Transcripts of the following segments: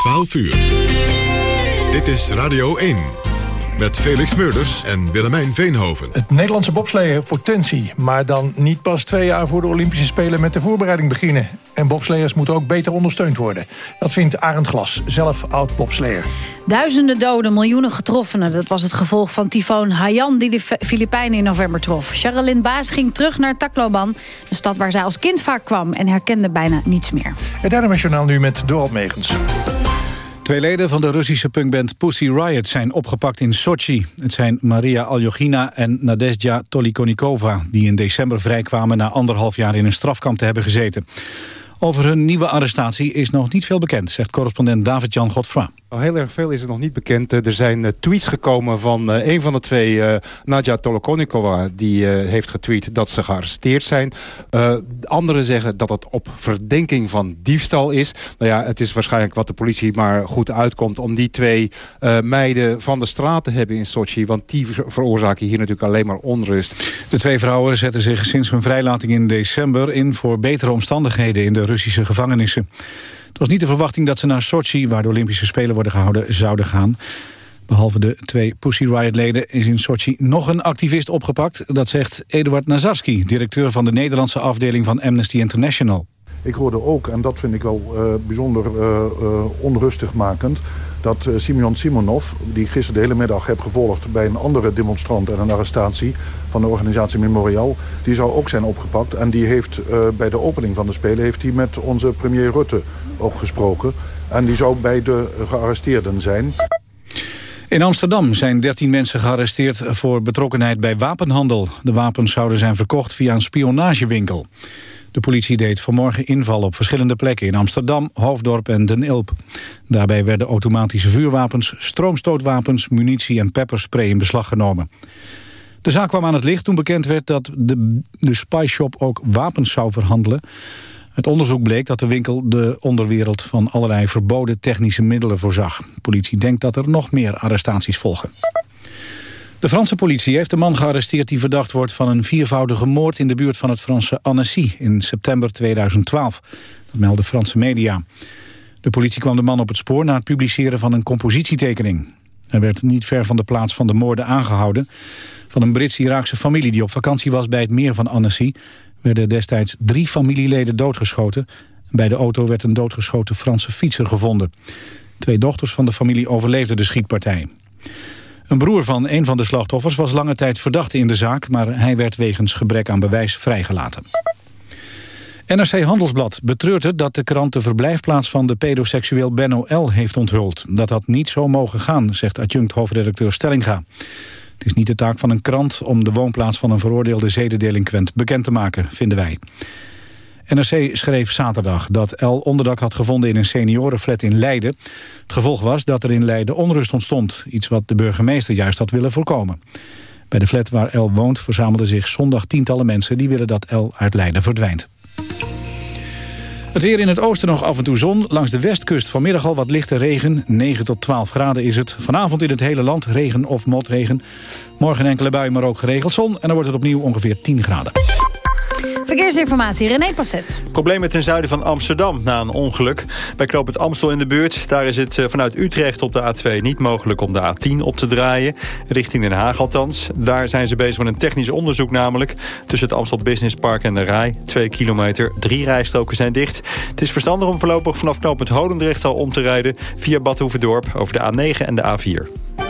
12 uur. Dit is Radio 1. Met Felix Meurders en Willemijn Veenhoven. Het Nederlandse bobsleeën heeft potentie... maar dan niet pas twee jaar voor de Olympische Spelen met de voorbereiding beginnen. En bobsleeërs moeten ook beter ondersteund worden. Dat vindt Arend Glas, zelf oud-bobsleer. Duizenden doden, miljoenen getroffenen. Dat was het gevolg van tyfoon Haiyan die de Filipijnen in november trof. Charlene Baas ging terug naar Tacloban, de stad waar zij als kind vaak kwam... en herkende bijna niets meer. Het Nationaal nu met Dorot Megens. Twee leden van de Russische punkband Pussy Riot zijn opgepakt in Sochi. Het zijn Maria Aljogina en Nadezhda Tolikonikova... die in december vrijkwamen na anderhalf jaar in een strafkamp te hebben gezeten. Over hun nieuwe arrestatie is nog niet veel bekend, zegt correspondent David-Jan Godfra. Heel erg veel is er nog niet bekend. Er zijn uh, tweets gekomen van uh, een van de twee, uh, Nadja Tolokonikova... die heeft getweet dat ze gearresteerd zijn. anderen zeggen dat het op verdenking van diefstal is. Nou ja, het is waarschijnlijk wat de politie maar goed uitkomt... om die twee meiden van de straat te hebben in Sochi. Want die veroorzaken hier natuurlijk alleen maar onrust. De twee vrouwen zetten zich sinds hun vrijlating in december... in voor betere omstandigheden in de Russische gevangenissen. Het was niet de verwachting dat ze naar Sochi, waar de Olympische Spelen worden gehouden, zouden gaan. Behalve de twee Pussy Riot-leden is in Sochi nog een activist opgepakt. Dat zegt Eduard Nazarski, directeur van de Nederlandse afdeling van Amnesty International. Ik hoorde ook, en dat vind ik wel uh, bijzonder uh, uh, onrustig makend dat uh, Simeon Simonov, die ik gisteren de hele middag heb gevolgd... bij een andere demonstrant en een arrestatie van de organisatie Memorial... die zou ook zijn opgepakt. En die heeft uh, bij de opening van de Spelen heeft hij met onze premier Rutte ook gesproken. En die zou bij de gearresteerden zijn. In Amsterdam zijn 13 mensen gearresteerd voor betrokkenheid bij wapenhandel. De wapens zouden zijn verkocht via een spionagewinkel. De politie deed vanmorgen inval op verschillende plekken in Amsterdam, Hoofddorp en Den Ilp. Daarbij werden automatische vuurwapens, stroomstootwapens, munitie en pepperspray in beslag genomen. De zaak kwam aan het licht toen bekend werd dat de, de Spy Shop ook wapens zou verhandelen. Het onderzoek bleek dat de winkel de onderwereld van allerlei verboden technische middelen voorzag. De politie denkt dat er nog meer arrestaties volgen. De Franse politie heeft een man gearresteerd die verdacht wordt van een viervoudige moord in de buurt van het Franse Annecy in september 2012. Dat melden Franse media. De politie kwam de man op het spoor na het publiceren van een compositietekening. Hij werd niet ver van de plaats van de moorden aangehouden. Van een Brits-Iraakse familie die op vakantie was bij het meer van Annecy... werden destijds drie familieleden doodgeschoten. Bij de auto werd een doodgeschoten Franse fietser gevonden. Twee dochters van de familie overleefden de schietpartij. Een broer van een van de slachtoffers was lange tijd verdachte in de zaak... maar hij werd wegens gebrek aan bewijs vrijgelaten. NRC Handelsblad betreurt het dat de krant de verblijfplaats van de pedoseksueel Benno L. heeft onthuld. Dat had niet zo mogen gaan, zegt adjunct hoofdredacteur Stellinga. Het is niet de taak van een krant om de woonplaats van een veroordeelde zedendelinquent bekend te maken, vinden wij. NRC schreef zaterdag dat El onderdak had gevonden in een seniorenflat in Leiden. Het gevolg was dat er in Leiden onrust ontstond. Iets wat de burgemeester juist had willen voorkomen. Bij de flat waar El woont verzamelden zich zondag tientallen mensen... die willen dat El uit Leiden verdwijnt. Het weer in het oosten nog af en toe zon. Langs de westkust vanmiddag al wat lichte regen. 9 tot 12 graden is het. Vanavond in het hele land regen of motregen. Morgen enkele buien, maar ook geregeld zon. En dan wordt het opnieuw ongeveer 10 graden. Verkeersinformatie, René Passet. Problemen ten zuiden van Amsterdam na een ongeluk. Bij Knoop het Amstel in de buurt. Daar is het eh, vanuit Utrecht op de A2 niet mogelijk om de A10 op te draaien. Richting Den Haag althans. Daar zijn ze bezig met een technisch onderzoek namelijk. Tussen het Amstel Business Park en de Rij. Twee kilometer, drie rijstroken zijn dicht. Het is verstandig om voorlopig vanaf knooppunt Holendrecht al om te rijden... via Bad Hoeverdorp over de A9 en de A4.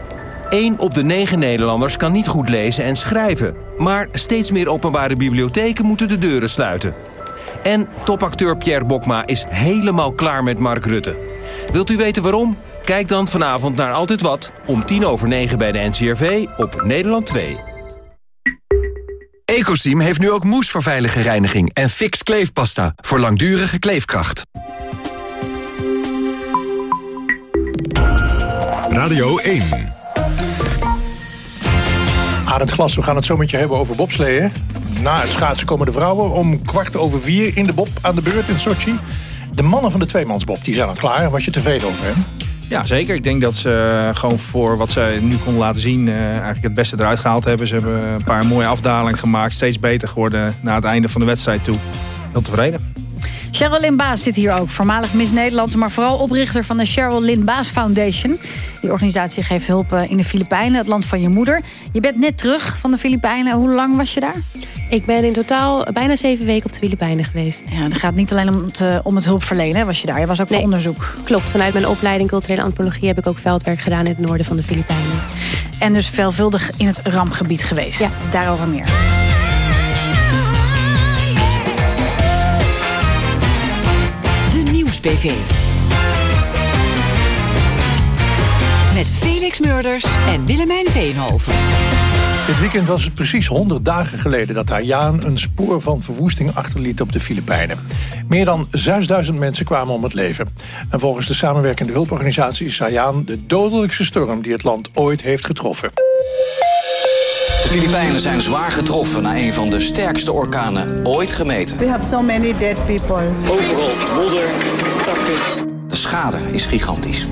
1 op de 9 Nederlanders kan niet goed lezen en schrijven. Maar steeds meer openbare bibliotheken moeten de deuren sluiten. En topacteur Pierre Bokma is helemaal klaar met Mark Rutte. Wilt u weten waarom? Kijk dan vanavond naar Altijd Wat om tien over negen bij de NCRV op Nederland 2. Ecosim heeft nu ook moes voor veilige reiniging en fix kleefpasta voor langdurige kleefkracht. Radio 1. Arend Glas, we gaan het zo met je hebben over bobsleeën. Na het schaatsen komen de vrouwen om kwart over vier in de bob aan de beurt in Sochi. De mannen van de tweemansbob die zijn al klaar. Was je tevreden over hen? Ja, zeker. Ik denk dat ze gewoon voor wat ze nu konden laten zien... Uh, eigenlijk het beste eruit gehaald hebben. Ze hebben een paar mooie afdalingen gemaakt. Steeds beter geworden na het einde van de wedstrijd toe. Heel tevreden. Cheryl Lynn Baas zit hier ook, voormalig Miss Nederland... maar vooral oprichter van de Cheryl Lynn Baas Foundation. Die organisatie geeft hulp eh, in de Filipijnen, het land van je moeder. Je bent net terug van de Filipijnen. Hoe lang was je daar? Ik ben in totaal bijna zeven weken op de Filipijnen geweest. Ja, dat gaat niet alleen om het, uh, om het hulpverlenen, was je daar. Je was ook voor onderzoek. Klopt, vanuit mijn opleiding culturele antropologie... heb ik ook veldwerk gedaan in het noorden van de Filipijnen. En dus veelvuldig in het rampgebied geweest. Ja. Daarover meer. Met Felix Murders en Willemijn Veenhoven. Dit weekend was het precies 100 dagen geleden dat Haiyan een spoor van verwoesting achterliet op de Filipijnen. Meer dan 6000 mensen kwamen om het leven. En volgens de samenwerkende hulporganisatie is Haiyan de dodelijkste storm die het land ooit heeft getroffen. De Filipijnen zijn zwaar getroffen na een van de sterkste orkanen ooit gemeten. We have so many dead people. Overal modder, takken. De schade is gigantisch.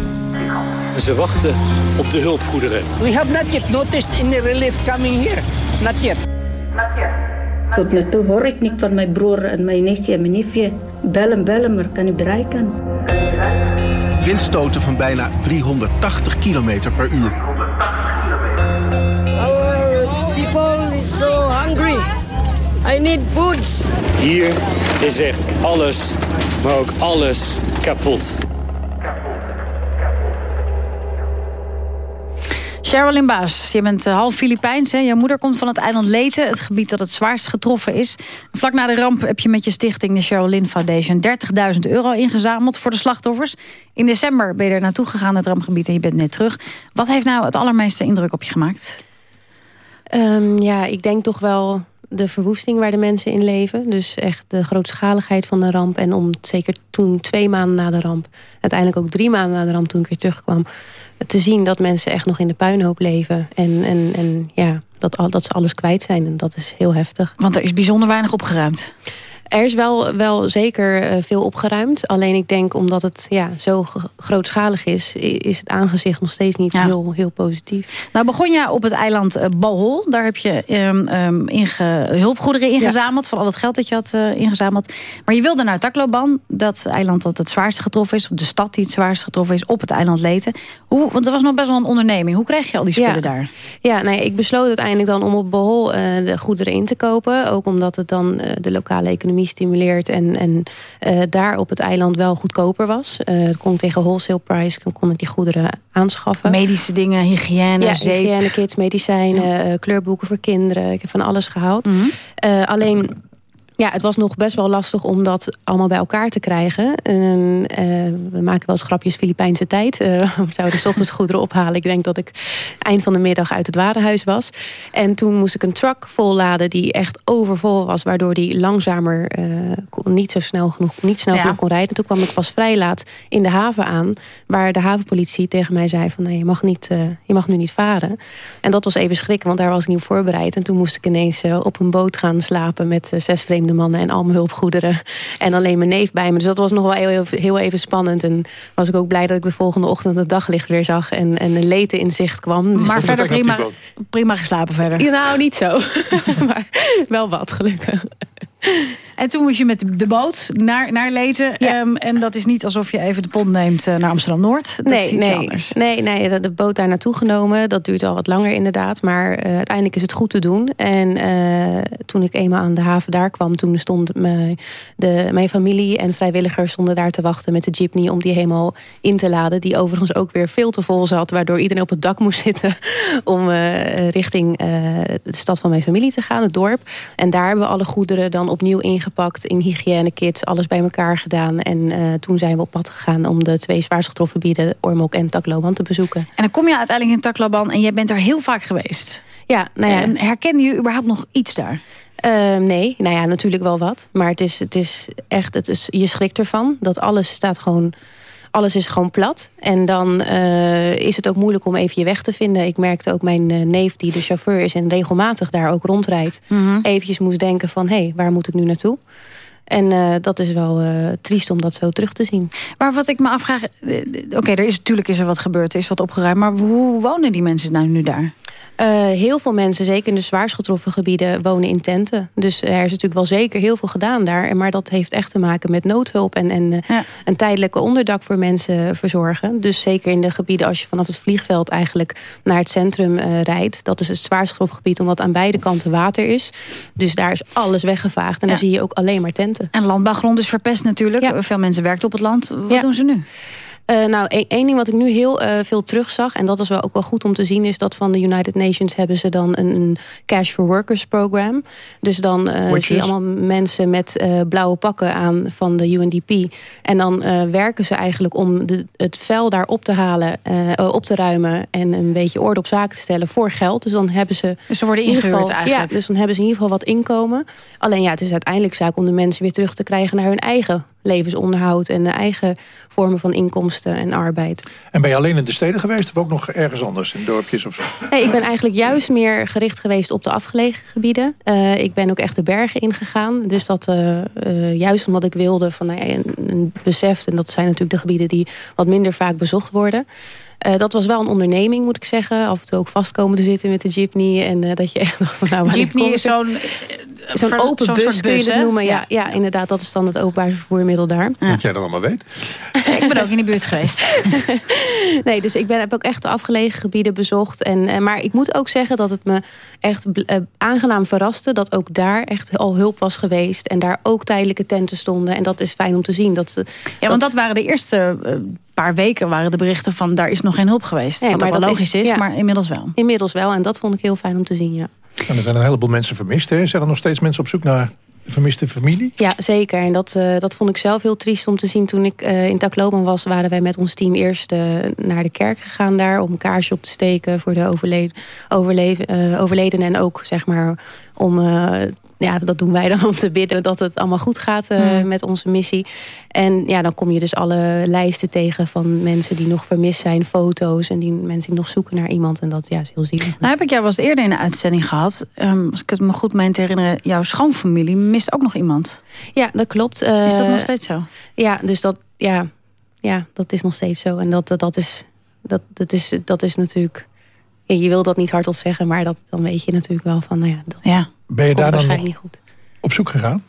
Ze wachten op de hulpgoederen. We have not yet noticed any relief coming here. Not yet. Not yet. Tot nu toe hoor ik niet van mijn broer en mijn nichtje en mijn niefje. Bellen, bellen, maar kan niet bereiken. Windstoten van bijna 380 km per uur. so hungry. I need foods. Hier is echt alles, maar ook alles kapot. Sherilyn Baas, je bent eh, half Filipijns. Hè? Je moeder komt van het eiland Leyte, het gebied dat het zwaarst getroffen is. Vlak na de ramp heb je met je stichting, de Sherilyn Foundation... 30.000 euro ingezameld voor de slachtoffers. In december ben je er naartoe gegaan, het rampgebied, en je bent net terug. Wat heeft nou het allermeeste indruk op je gemaakt? Um, ja, ik denk toch wel de verwoesting waar de mensen in leven. Dus echt de grootschaligheid van de ramp. En om zeker toen twee maanden na de ramp... uiteindelijk ook drie maanden na de ramp toen ik weer terugkwam... te zien dat mensen echt nog in de puinhoop leven. En, en, en ja, dat, dat ze alles kwijt zijn. En dat is heel heftig. Want er is bijzonder weinig opgeruimd. Er is wel, wel zeker eh, veel opgeruimd. Alleen ik denk omdat het ja, zo grootschalig is... is het aangezicht nog steeds niet heel, heel positief. Nou begon je op het eiland uh, Bohol. Daar heb je um, um, inge, hulpgoederen ingezameld... van al het geld dat je had uh, ingezameld. Maar je wilde naar Tacloban. Dat eiland dat het zwaarst getroffen is. Of de stad die het zwaarst getroffen is. Op het eiland Leten. Hoe, want dat was nog best wel een onderneming. Hoe kreeg je al die spullen daar? Ja, nee, ik besloot uiteindelijk dan om op Bohol de goederen in te kopen. Ook omdat het dan de lokale economie stimuleert. En, en uh, daar op het eiland wel goedkoper was. Uh, het kon tegen wholesale price, kon ik die goederen aanschaffen. Medische dingen, hygiëne, ja, hygiëne, kits, medicijnen, ja. uh, kleurboeken voor kinderen. Ik heb van alles gehaald. Mm -hmm. alleen ja, het was nog best wel lastig om dat allemaal bij elkaar te krijgen. En, uh, we maken wel eens grapjes Filipijnse tijd. Uh, we zouden s ochtends goederen ophalen. Ik denk dat ik eind van de middag uit het warenhuis was. En toen moest ik een truck volladen die echt overvol was. Waardoor die langzamer uh, niet zo snel genoeg, niet snel ja. genoeg kon rijden. Toen kwam ik pas vrij laat in de haven aan. Waar de havenpolitie tegen mij zei van... nee, je mag, niet, je mag nu niet varen. En dat was even schrikken, want daar was ik niet op voorbereid. En toen moest ik ineens op een boot gaan slapen met zes vreemde mannen en al mijn hulpgoederen. En alleen mijn neef bij me. Dus dat was nog wel heel, heel even spannend. En was ik ook blij dat ik de volgende ochtend het daglicht weer zag. En, en een leten in zicht kwam. Dus maar verder prima, prima geslapen verder? Ja, nou, niet zo. maar wel wat, gelukkig. En toen moest je met de boot naar, naar Leten. Ehm, en dat is niet alsof je even de pont neemt eh, naar Amsterdam-Noord. Dat nee, is iets nee, anders. Nee, nee, de, de boot daar naartoe genomen. Dat duurt al wat langer inderdaad. Maar eh, uiteindelijk is het goed te doen. En eh, toen ik eenmaal aan de haven daar kwam... toen stond mijn, de, mijn familie en vrijwilligers stonden daar te wachten met de jeepney... om die helemaal in te laden. Die overigens ook weer veel te vol zat. Waardoor iedereen op het dak moest zitten... om richting de stad van mijn familie te gaan, het dorp. En daar hebben we alle goederen dan opnieuw ingepakt... in hygiënekits, alles bij elkaar gedaan. En toen zijn we op pad gegaan om de twee zwaarst getroffen gebieden... Ormok en Tacloban te bezoeken. En dan kom je uiteindelijk in Tacloban en jij bent daar heel vaak geweest. Ja, nou ja. En herkende je überhaupt nog iets daar? Uh, nee, nou ja, natuurlijk wel wat. Maar het is, het is echt, het is, je schrikt ervan. Dat alles staat gewoon, alles is gewoon plat. En dan uh, is het ook moeilijk om even je weg te vinden. Ik merkte ook mijn uh, neef, die de chauffeur is... en regelmatig daar ook rondrijdt... Mm -hmm. eventjes moest denken van, hé, hey, waar moet ik nu naartoe? En uh, dat is wel uh, triest om dat zo terug te zien. Maar wat ik me afvraag... Oké, okay, er is natuurlijk is er wat gebeurd, er is wat opgeruimd... maar hoe wonen die mensen nou nu daar? Uh, heel veel mensen, zeker in de zwaarst getroffen gebieden, wonen in tenten. Dus er is natuurlijk wel zeker heel veel gedaan daar. Maar dat heeft echt te maken met noodhulp en, en ja. een tijdelijke onderdak voor mensen verzorgen. Dus zeker in de gebieden als je vanaf het vliegveld eigenlijk naar het centrum uh, rijdt. Dat is het zwaarst getroffen gebied omdat aan beide kanten water is. Dus daar is alles weggevaagd en ja. dan zie je ook alleen maar tenten. En landbouwgrond is verpest natuurlijk. Ja. Veel mensen werken op het land. Wat doen ze nu? Uh, nou, één ding wat ik nu heel uh, veel terugzag... en dat is wel ook wel goed om te zien... is dat van de United Nations hebben ze dan een, een Cash for Workers program. Dus dan uh, zie je allemaal mensen met blauwe pakken aan van de UNDP. En dan werken ze eigenlijk om de, het vuil daar op te halen... op te ruimen en een beetje orde op zaken te stellen voor geld. Dus dan hebben ze... Dus ze worden ingehuurd eigenlijk. Ja, dus dan hebben ze in ieder geval wat inkomen. Alleen ja, het is uiteindelijk zaak om de mensen weer terug te krijgen... naar hun eigen levensonderhoud en de eigen vormen van inkomsten en arbeid. En ben je alleen in de steden geweest of ook nog ergens anders in dorpjes? Of... Nee, ik ben eigenlijk juist meer gericht geweest op de afgelegen gebieden. Uh, ik ben ook echt de bergen ingegaan. Dus dat uh, uh, juist omdat ik wilde van nou ja, een, een besef, en dat zijn natuurlijk de gebieden die wat minder vaak bezocht worden. Uh, dat was wel een onderneming, moet ik zeggen. Af en toe ook vastkomen te zitten met de jeepney. En uh, dat je echt dacht van, nou, jeepney is zo'n zo'n open zo bus, kun je het noemen. Ja, ja, ja, inderdaad, dat is dan het openbaar vervoermiddel daar. Ja. Dat jij dat allemaal weet. ik ben ook in de buurt geweest. nee, dus ik ben, heb ook echt de afgelegen gebieden bezocht. En, uh, maar ik moet ook zeggen dat het me echt aangenaam verraste... dat ook daar echt al hulp was geweest. En daar ook tijdelijke tenten stonden. En dat is fijn om te zien. Dat, ja, dat, want dat waren de eerste paar weken waren de berichten van daar is nog geen hulp geweest. Nee, wat maar wel logisch is, is ja. maar inmiddels wel. Inmiddels wel en dat vond ik heel fijn om te zien, ja. En er zijn een heleboel mensen vermist. Hè? Zijn er nog steeds mensen op zoek naar vermiste familie? Ja, zeker. En dat, uh, dat vond ik zelf heel triest om te zien. Toen ik uh, in Tacloban was, waren wij met ons team eerst uh, naar de kerk gegaan daar... om een kaarsje op te steken voor de overleden, overledenen. En ook, zeg maar, om ja, dat doen wij dan om te bidden dat het allemaal goed gaat uh, mm. met onze missie. En ja, dan kom je dus alle lijsten tegen van mensen die nog vermist zijn, foto's en die mensen die nog zoeken naar iemand. En dat ja, is heel zielig. Nou heb ik jou wel eens eerder in de uitzending gehad. Um, als ik het me goed meen te herinneren, jouw schoonfamilie mist ook nog iemand. Ja, dat klopt. Uh, is dat nog steeds zo? Ja, dus dat, ja, ja, dat is nog steeds zo. En dat, dat, dat, is, dat, dat, is, dat is natuurlijk... Ja, je wil dat niet hardop zeggen, maar dat, dan weet je natuurlijk wel van... Nou ja, dat, ja. Ben je daar dan nog op zoek gegaan?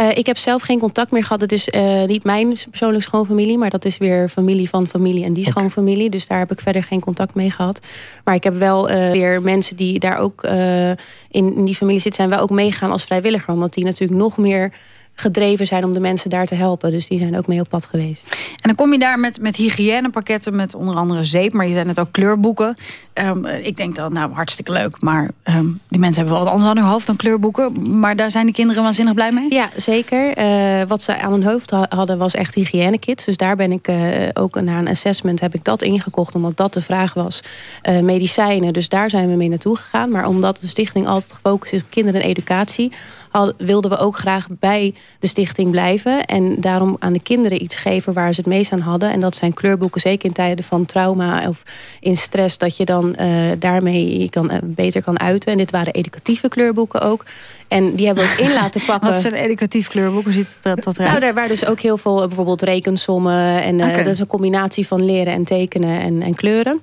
Uh, ik heb zelf geen contact meer gehad. Het is uh, niet mijn persoonlijke schoonfamilie... maar dat is weer familie van familie en die okay. schoonfamilie. Dus daar heb ik verder geen contact mee gehad. Maar ik heb wel uh, weer mensen die daar ook in, in, die familie zitten... zijn wel ook meegaan als vrijwilliger. Omdat die natuurlijk nog meer gedreven zijn om de mensen daar te helpen. Dus die zijn ook mee op pad geweest. En dan kom je daar met, met hygiënepakketten, met onder andere zeep... maar je zei net ook kleurboeken. Um, ik denk dan, nou, hartstikke leuk. Maar um, die mensen hebben wel wat anders aan hun hoofd dan kleurboeken. Maar daar zijn de kinderen waanzinnig blij mee? Ja, zeker. Uh, wat ze aan hun hoofd hadden was echt hygiënekits. Dus daar ben ik uh, ook na een assessment heb ik dat ingekocht... omdat dat de vraag was. Uh, medicijnen, dus daar zijn we mee naartoe gegaan. Maar omdat de stichting altijd gefocust is op kinderen en educatie... Had, wilden we ook graag bij de stichting blijven. En daarom aan de kinderen iets geven waar ze het meest aan hadden. En dat zijn kleurboeken, zeker in tijden van trauma of in stress... dat je dan uh, daarmee je kan, uh, beter kan uiten. En dit waren educatieve kleurboeken ook. En die hebben we ook in laten pakken. Wat zijn educatief kleurboeken? Hoe ziet dat, dat eruit? Nou, daar waren dus ook heel veel bijvoorbeeld rekensommen. En uh, okay. dat is een combinatie van leren en tekenen en, en kleuren.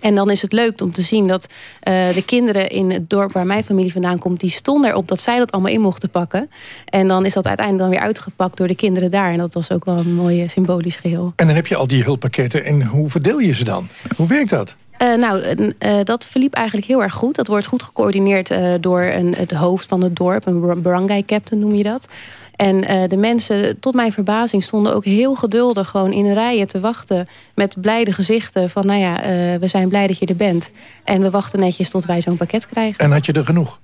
En dan is het leuk om te zien dat uh, de kinderen in het dorp waar mijn familie vandaan komt, die stonden erop dat zij dat allemaal in mochten pakken. En dan is dat uiteindelijk dan weer uitgepakt door de kinderen daar. En dat was ook wel een mooi symbolisch geheel. En dan heb je al die hulppakketten. En hoe verdeel je ze dan? Hoe werkt dat? Uh, nou, uh, dat verliep eigenlijk heel erg goed. Dat wordt goed gecoördineerd uh, door een, het hoofd van het dorp. Een barangay captain noem je dat. En uh, de mensen, tot mijn verbazing, stonden ook heel geduldig... gewoon in rijen te wachten met blijde gezichten. Van nou ja, uh, we zijn blij dat je er bent. En we wachten netjes tot wij zo'n pakket krijgen. En had je er genoeg?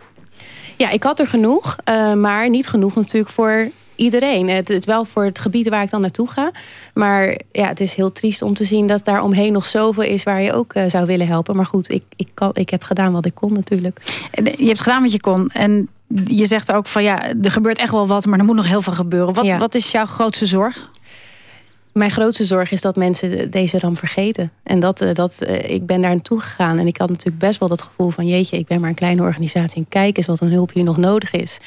Ja, ik had er genoeg. Uh, maar niet genoeg natuurlijk voor iedereen. Het is wel voor het gebied waar ik dan naartoe ga. Maar ja, het is heel triest om te zien dat daar omheen nog zoveel is... waar je ook uh, zou willen helpen. Maar goed, ik, ik, kan, ik heb gedaan wat ik kon natuurlijk. Je hebt gedaan wat je kon. En je zegt ook van ja, er gebeurt echt wel wat... maar er moet nog heel veel gebeuren. Wat, ja. wat is jouw grootste zorg? Mijn grootste zorg is dat mensen deze ramp vergeten. En dat, dat, ik ben daar naartoe gegaan. En ik had natuurlijk best wel dat gevoel van... jeetje, ik ben maar een kleine organisatie... en kijk eens wat een hulp hier nog nodig is.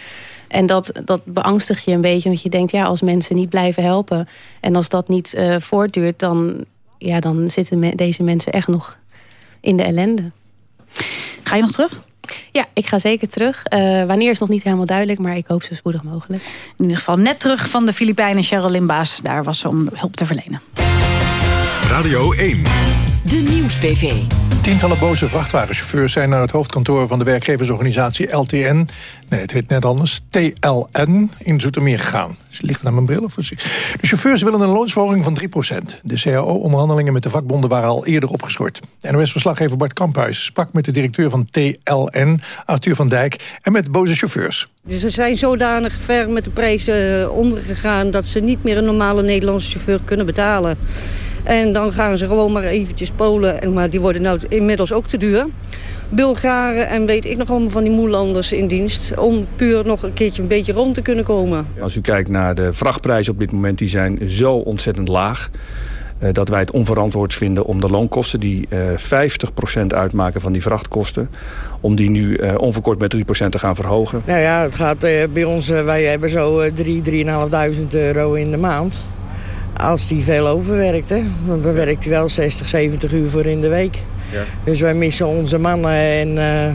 En dat, dat beangstigt je een beetje. Want je denkt, ja, als mensen niet blijven helpen... en als dat niet uh, voortduurt... dan, ja, dan zitten me, deze mensen echt nog in de ellende. Ga je nog terug? Ja, ik ga zeker terug. Uh, wanneer is nog niet helemaal duidelijk, maar ik hoop zo spoedig mogelijk. In ieder geval net terug van de Filipijnen, Cheryl Limbaas. Daar was ze om hulp te verlenen. Radio 1. De Nieuws-PV. Tientallen boze vrachtwagenchauffeurs zijn naar het hoofdkantoor van de werkgeversorganisatie LTN. Nee, het heet net anders. TLN in Zoetermeer gegaan. Ze ligt naar mijn bril. Of de chauffeurs willen een loonsverhoging van 3%. De CAO-onderhandelingen met de vakbonden waren al eerder opgeschort. NOS-verslaggever Bart Kamphuis sprak met de directeur van TLN, Arthur van Dijk, en met boze chauffeurs. Dus ze zijn zodanig ver met de prijzen ondergegaan... dat ze niet meer een normale Nederlandse chauffeur kunnen betalen. En dan gaan ze gewoon maar eventjes Polen, maar die worden nou inmiddels ook te duur. Bulgaren en weet ik nog allemaal van die moelanders in dienst... om puur nog een keertje een beetje rond te kunnen komen. Als u kijkt naar de vrachtprijzen op dit moment, die zijn zo ontzettend laag... Uh, dat wij het onverantwoord vinden om de loonkosten... die uh, 50% uitmaken van die vrachtkosten... om die nu uh, onverkort met 3% te gaan verhogen. Nou ja, het gaat bij ons... wij hebben zo 3.000, 3.500 euro in de maand. Als die veel overwerkt, hè. Want dan werkt hij wel 60, 70 uur voor in de week. Ja. Dus wij missen onze mannen en uh,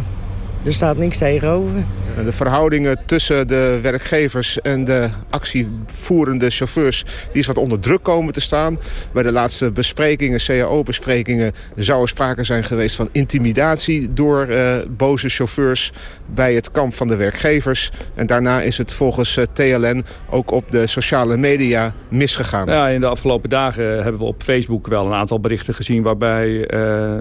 er staat niks tegenover. De verhoudingen tussen de werkgevers en de actievoerende chauffeurs... die is wat onder druk komen te staan. Bij de laatste besprekingen, CAO-besprekingen... zou er sprake zijn geweest van intimidatie door uh, boze chauffeurs... bij het kamp van de werkgevers. En daarna is het volgens uh, TLN ook op de sociale media misgegaan. Ja, in de afgelopen dagen hebben we op Facebook wel een aantal berichten gezien... waarbij uh,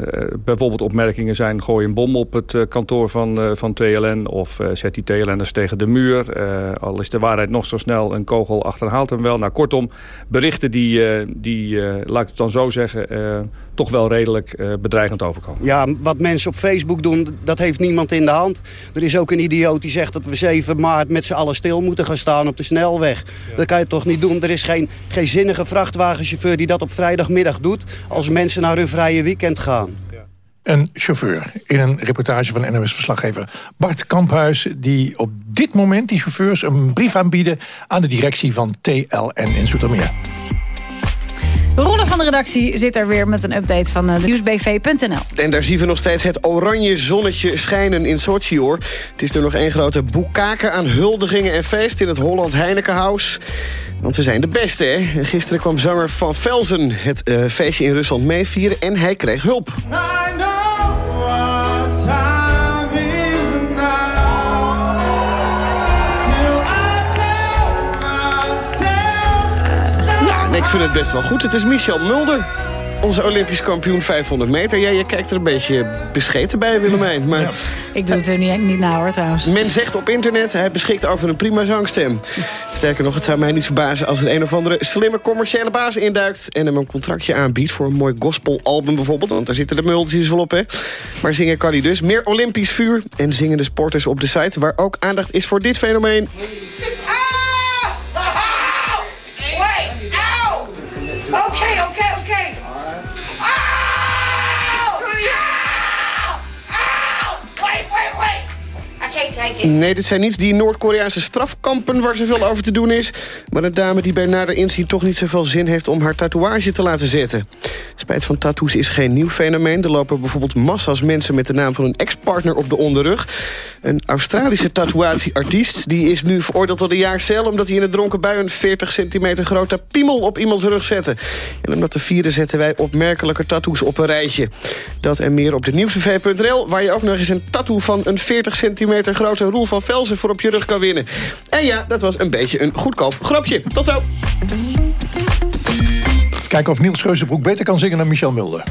bijvoorbeeld opmerkingen zijn... gooi een bom op het kantoor van, van TLN... of zet die TLN'ers tegen de muur. Uh, al is de waarheid nog zo snel, een kogel achterhaalt hem wel. Nou, kortom, berichten die, die laat ik het dan zo zeggen... toch wel redelijk bedreigend overkomen. Ja, wat mensen op Facebook doen, dat heeft niemand in de hand. Er is ook een idioot die zegt dat we 7 maart met z'n allen stil moeten gaan staan op de snelweg. Ja. Dat kan je toch niet doen? Er is geen, geen zinnige vrachtwagenchauffeur die dat op vrijdagmiddag doet... als mensen naar hun vrije weekend gaan. Een chauffeur in een reportage van NOS-verslaggever Bart Kamphuis... die op dit moment die chauffeurs een brief aanbieden... aan de directie van TLN in Zoetermeer. Ronne van de redactie zit er weer met een update van de nieuwsbv.nl. En daar zien we nog steeds het oranje zonnetje schijnen in Sochi, hoor. Het is er nog één grote boekaken aan huldigingen en feest... in het Holland Heinekenhuis. Want we zijn de beste, hè? Gisteren kwam zanger Van Velzen het uh, feestje in Rusland meevieren... en hij kreeg hulp. Ik vind het best wel goed. Het is Michel Mulder. Onze Olympisch kampioen 500 meter. Ja, je kijkt er een beetje bescheten bij, Willemijn. Maar, ja. Ik doe het er niet, niet na, hoor, trouwens. Men zegt op internet, hij beschikt over een prima zangstem. Sterker nog, het zou mij niet verbazen... als er een of andere slimme commerciële baas induikt... en hem een contractje aanbiedt voor een mooi gospelalbum bijvoorbeeld. Want daar zitten de multis wel op, hè. Maar zingen kan hij dus. Meer Olympisch vuur en zingende sporters op de site... waar ook aandacht is voor dit fenomeen. Nee, dit zijn niet die Noord-Koreaanse strafkampen waar zoveel over te doen is. Maar een dame die bij nader inzien toch niet zoveel zin heeft om haar tatoeage te laten zetten. Spijt van tattoos is geen nieuw fenomeen. Er lopen bijvoorbeeld massa's mensen met de naam van een ex-partner op de onderrug. Een Australische tatoeatieartiest die is nu veroordeeld tot een jaar cel... omdat hij in een dronken bui een 40 centimeter grote piemel op iemands rug zette. En om dat te vieren zetten wij opmerkelijke tattoos op een rijtje. Dat en meer op de nieuwsbv.nl... waar je ook nog eens een tattoo van een 40 centimeter grote Roel van Velzen... voor op je rug kan winnen. En ja, dat was een beetje een goedkoop grapje. Tot zo! Kijken of Niels Geuzenbroek beter kan zingen dan Michel Mulder.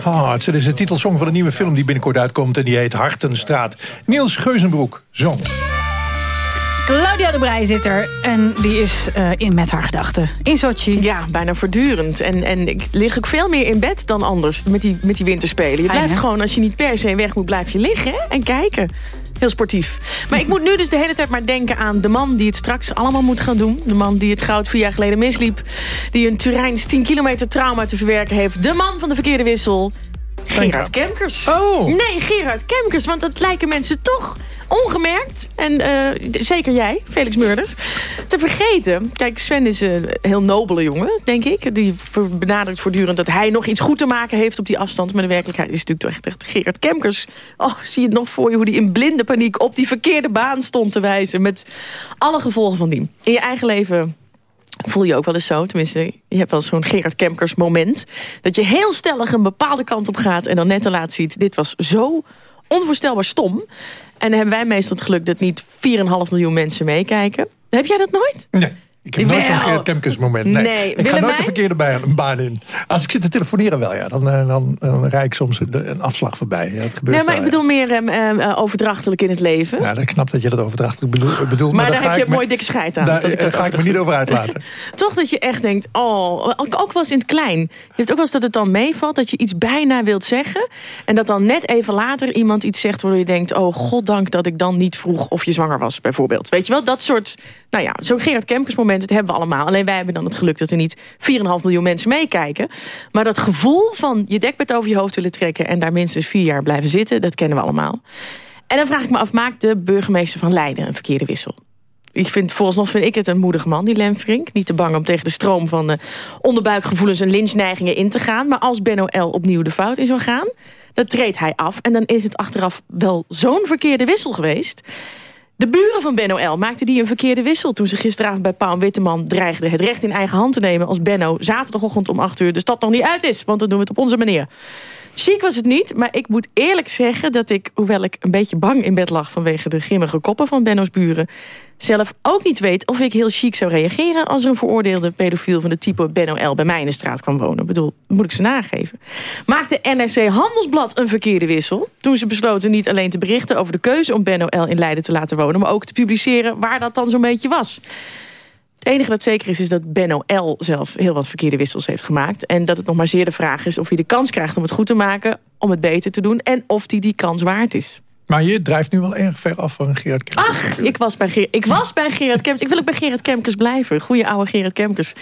Street of Hearts, dat is de titelsong van een nieuwe film die binnenkort uitkomt... en die heet Hartenstraat. Niels Geuzenbroek zong. Claudia de Brij zit er en die is eh, in met haar gedachten in Sochi. Ja, bijna voortdurend. En, en ik lig ook veel meer in bed dan anders met die, met die winterspelen. Je blijft gewoon, als je niet per se weg moet, blijf je liggen hè, en kijken. Heel sportief. Maar ik moet nu dus de hele tijd maar denken aan de man die het straks allemaal moet gaan doen. De man die het goud vier jaar geleden misliep. Die een Turijns 10 kilometer trauma te verwerken heeft. De man van de verkeerde wissel. Gerard Kemkers. Oh! Nee, Gerard Kemkers. Want dat lijken mensen toch ongemerkt. En eh, zeker jij, Felix Murders. Te vergeten. Kijk, Sven is een heel nobele jongen, denk ik. Die benadrukt voortdurend dat hij nog iets goed te maken heeft op die afstand. Maar de werkelijkheid is natuurlijk toch echt, Gerard Kemkers. Oh, zie je het nog voor je hoe die in blinde paniek op die verkeerde baan stond te wijzen. Met alle gevolgen van dien. In je eigen leven voel je ook wel eens zo. Tenminste, je hebt wel zo'n Gerard Kemkers moment. Dat je heel stellig een bepaalde kant op gaat... en dan net te laat ziet, dit was zo onvoorstelbaar stom. En dan hebben wij meestal het geluk dat niet 4,5 miljoen mensen meekijken. Heb jij dat nooit? Nee. Ik heb nooit zo'n Wel. Gerard Kemkes moment. Nee, Nee, ik ga nooit de verkeerde baan, baan in. Als ik zit te telefoneren wel, ja. Dan, eh, dan, dan rijd ik soms een afslag voorbij. Ja, dat gebeurt Nee, maar wel, ik bedoel meer ehm, ehm, eh, overdrachtelijk in het leven. Ja, ik snap dat je dat overdrachtelijk bedoel, bedoelt. maar daar heb je een mooi dikke scheid aan. Daar, dat ik dat ga ik me niet over uitlaten. Toch dat je echt denkt, oh, ook, ook wel eens in het klein. Je hebt ook wel eens dat het dan meevalt, dat je iets bijna wilt zeggen. En dat dan net even later iemand iets zegt waardoor je denkt... oh, goddank dat ik dan niet vroeg of je zwanger was, bijvoorbeeld. Weet je wel, dat soort, nou ja, zo'n Gerard Kemkes moment, dat hebben we allemaal. Alleen wij hebben dan het geluk dat er niet 4,5 miljoen mensen meekijken. Maar dat gevoel van je dekbed over je hoofd willen trekken... en daar minstens vier jaar blijven zitten, dat kennen we allemaal. En dan vraag ik me af, maakt de burgemeester van Leiden een verkeerde wissel? Ik vind, vooralsnog vind ik het een moedige man, die Lem Frink. Niet te bang om tegen de stroom van eh, onderbuikgevoelens en lynchneigingen in te gaan. Maar als Benno L. opnieuw de fout in zou gaan, dan treedt hij af. En dan is het achteraf wel zo'n verkeerde wissel geweest. De buren van Benno L. maakten die een verkeerde wissel... toen ze gisteravond bij Paul Witteman dreigden het recht in eigen hand te nemen... als Benno zaterdagochtend om 8 uur de stad nog niet uit is. Want dan doen we het op onze manier. Chic was het niet, maar ik moet eerlijk zeggen dat ik... hoewel ik een beetje bang in bed lag vanwege de grimmige koppen van Benno's buren... zelf ook niet weet of ik heel chic zou reageren... als een veroordeelde pedofiel van de type Benno L. bij mij in de straat kwam wonen. Ik bedoel, moet ik ze nageven. Maakte NRC Handelsblad een verkeerde wissel... toen ze besloten niet alleen te berichten over de keuze om Benno L. in Leiden te laten wonen... maar ook te publiceren waar dat dan zo'n beetje was. Het enige dat zeker is, is dat Benno L. zelf heel wat verkeerde wissels heeft gemaakt. En dat het nog maar zeer de vraag is of hij de kans krijgt om het goed te maken... om het beter te doen en of hij die kans waard is. Maar je drijft nu wel erg ver af van Gerard Kemkes. Ach, ik was bij, Ger ik was bij Gerard Kemkes. Ik wil ook bij Gerard Kemkes blijven. Goeie oude Gerard Kemkes.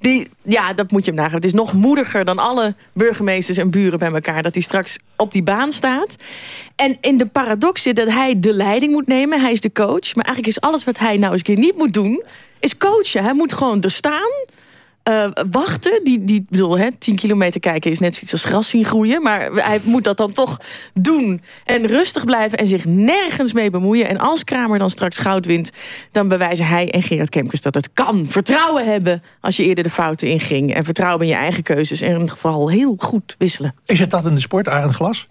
Die, ja, dat moet je hem nagaan. Het is nog moediger dan alle burgemeesters en buren bij elkaar... dat hij straks op die baan staat. En in de paradox zit dat hij de leiding moet nemen. Hij is de coach. Maar eigenlijk is alles wat hij nou eens een keer niet moet doen... is coachen. Hij moet gewoon er staan... eh, wachten. Die, die, bedoel, hè, 10 kilometer kijken is net zoiets als gras zien groeien. Maar hij moet dat dan toch doen. En rustig blijven en zich nergens mee bemoeien. En als Kramer dan straks goud wint... dan bewijzen hij en Gerard Kemkes dat het kan. Vertrouwen hebben als je eerder de fouten inging. En vertrouwen in je eigen keuzes. En vooral heel goed wisselen. Is het dat in de sport, Arend Glas?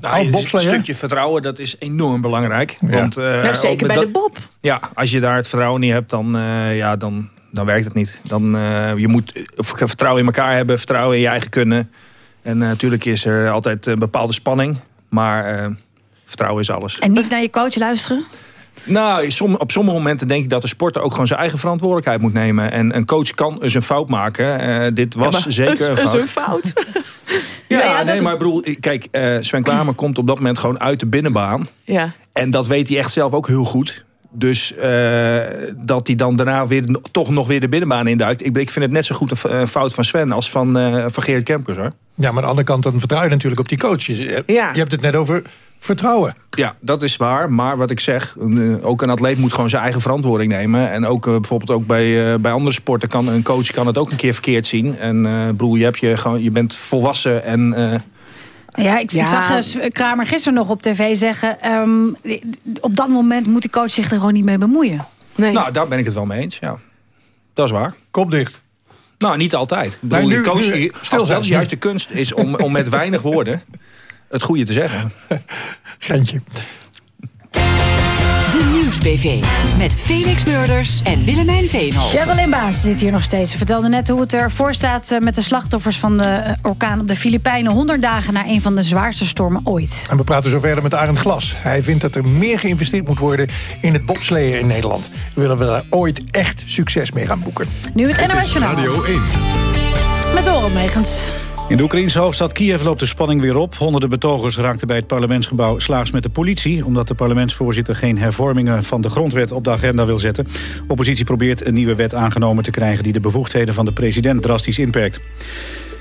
Nou, Oh, een stukje vertrouwen, dat is enorm belangrijk. Want, eh, Nou, zeker bij dat- de Bob. Ja, als je daar het vertrouwen niet hebt, dan, eh, ja, dan, dan werkt het niet. Dan, eh, je moet vertrouwen in elkaar hebben, vertrouwen in je eigen kunnen. En eh, natuurlijk is er altijd een bepaalde spanning. Maar eh, vertrouwen is alles. En niet naar je coach luisteren? Nou, som- op sommige momenten denk ik dat de sporter ook gewoon zijn eigen verantwoordelijkheid moet nemen. En een coach kan eens een fout maken. Eh, dit was Ja, zeker een is- is fout. een fout. Ja, Ja, ja, nee, dat- maar ik bedoel, kijk, eh, Sven Kramer komt op dat moment gewoon uit de binnenbaan. Ja. En dat weet hij echt zelf ook heel goed. Dus eh, dat hij dan daarna weer, toch nog weer de binnenbaan induikt. Ik, ik vind het net zo goed een fout van Sven als van, eh van Gerrit Kemkers. Hoor. Ja, maar aan de andere kant dan vertrouw je natuurlijk op die coach. Je, Ja. je hebt het net over vertrouwen. Ja, dat is waar. Maar wat ik zeg, een, eh, ook een atleet moet gewoon zijn eigen verantwoording nemen. En ook bijvoorbeeld ook bij, eh, bij andere sporten kan een coach kan het ook een keer verkeerd zien. En eh broer, je, hebt je, gewoon, je bent volwassen en... Ja, ik, Ja. ik zag eh, Kramer gisteren nog op tv zeggen... ehm, op dat moment moet de coach zich er gewoon niet mee bemoeien. Nee. Nou, daar ben ik het wel mee eens, ja. Dat is waar. Kop dicht. Nou, niet altijd. Ik Nee, bedoel, nu- coach, nu- stil dat is juist de kunst, is om, om met weinig woorden het goede te zeggen. Gentje. Nieuwsbv. Met Felix Murders en Willemijn Veenhoven. Sherilyn Baas zit hier nog steeds. Ze vertelde net hoe het ervoor staat eh, met de slachtoffers van de eh, orkaan op de Filipijnen. 100 dagen na een van de zwaarste stormen ooit. En we praten zo verder met Arend Glas. Hij vindt dat er meer geïnvesteerd moet worden in het bobsleeën in Nederland. Willen we daar ooit echt succes mee gaan boeken? Nu het NOS Journaal. Radio 1. Met Dorot Megens. In de Oekraïnse hoofdstad Kiev loopt de spanning weer op. Honderden betogers raakten bij het parlementsgebouw slaags met de politie... omdat de parlementsvoorzitter geen hervormingen van de grondwet op de agenda wil zetten. Oppositie probeert een nieuwe wet aangenomen te krijgen... die de bevoegdheden van de president drastisch inperkt.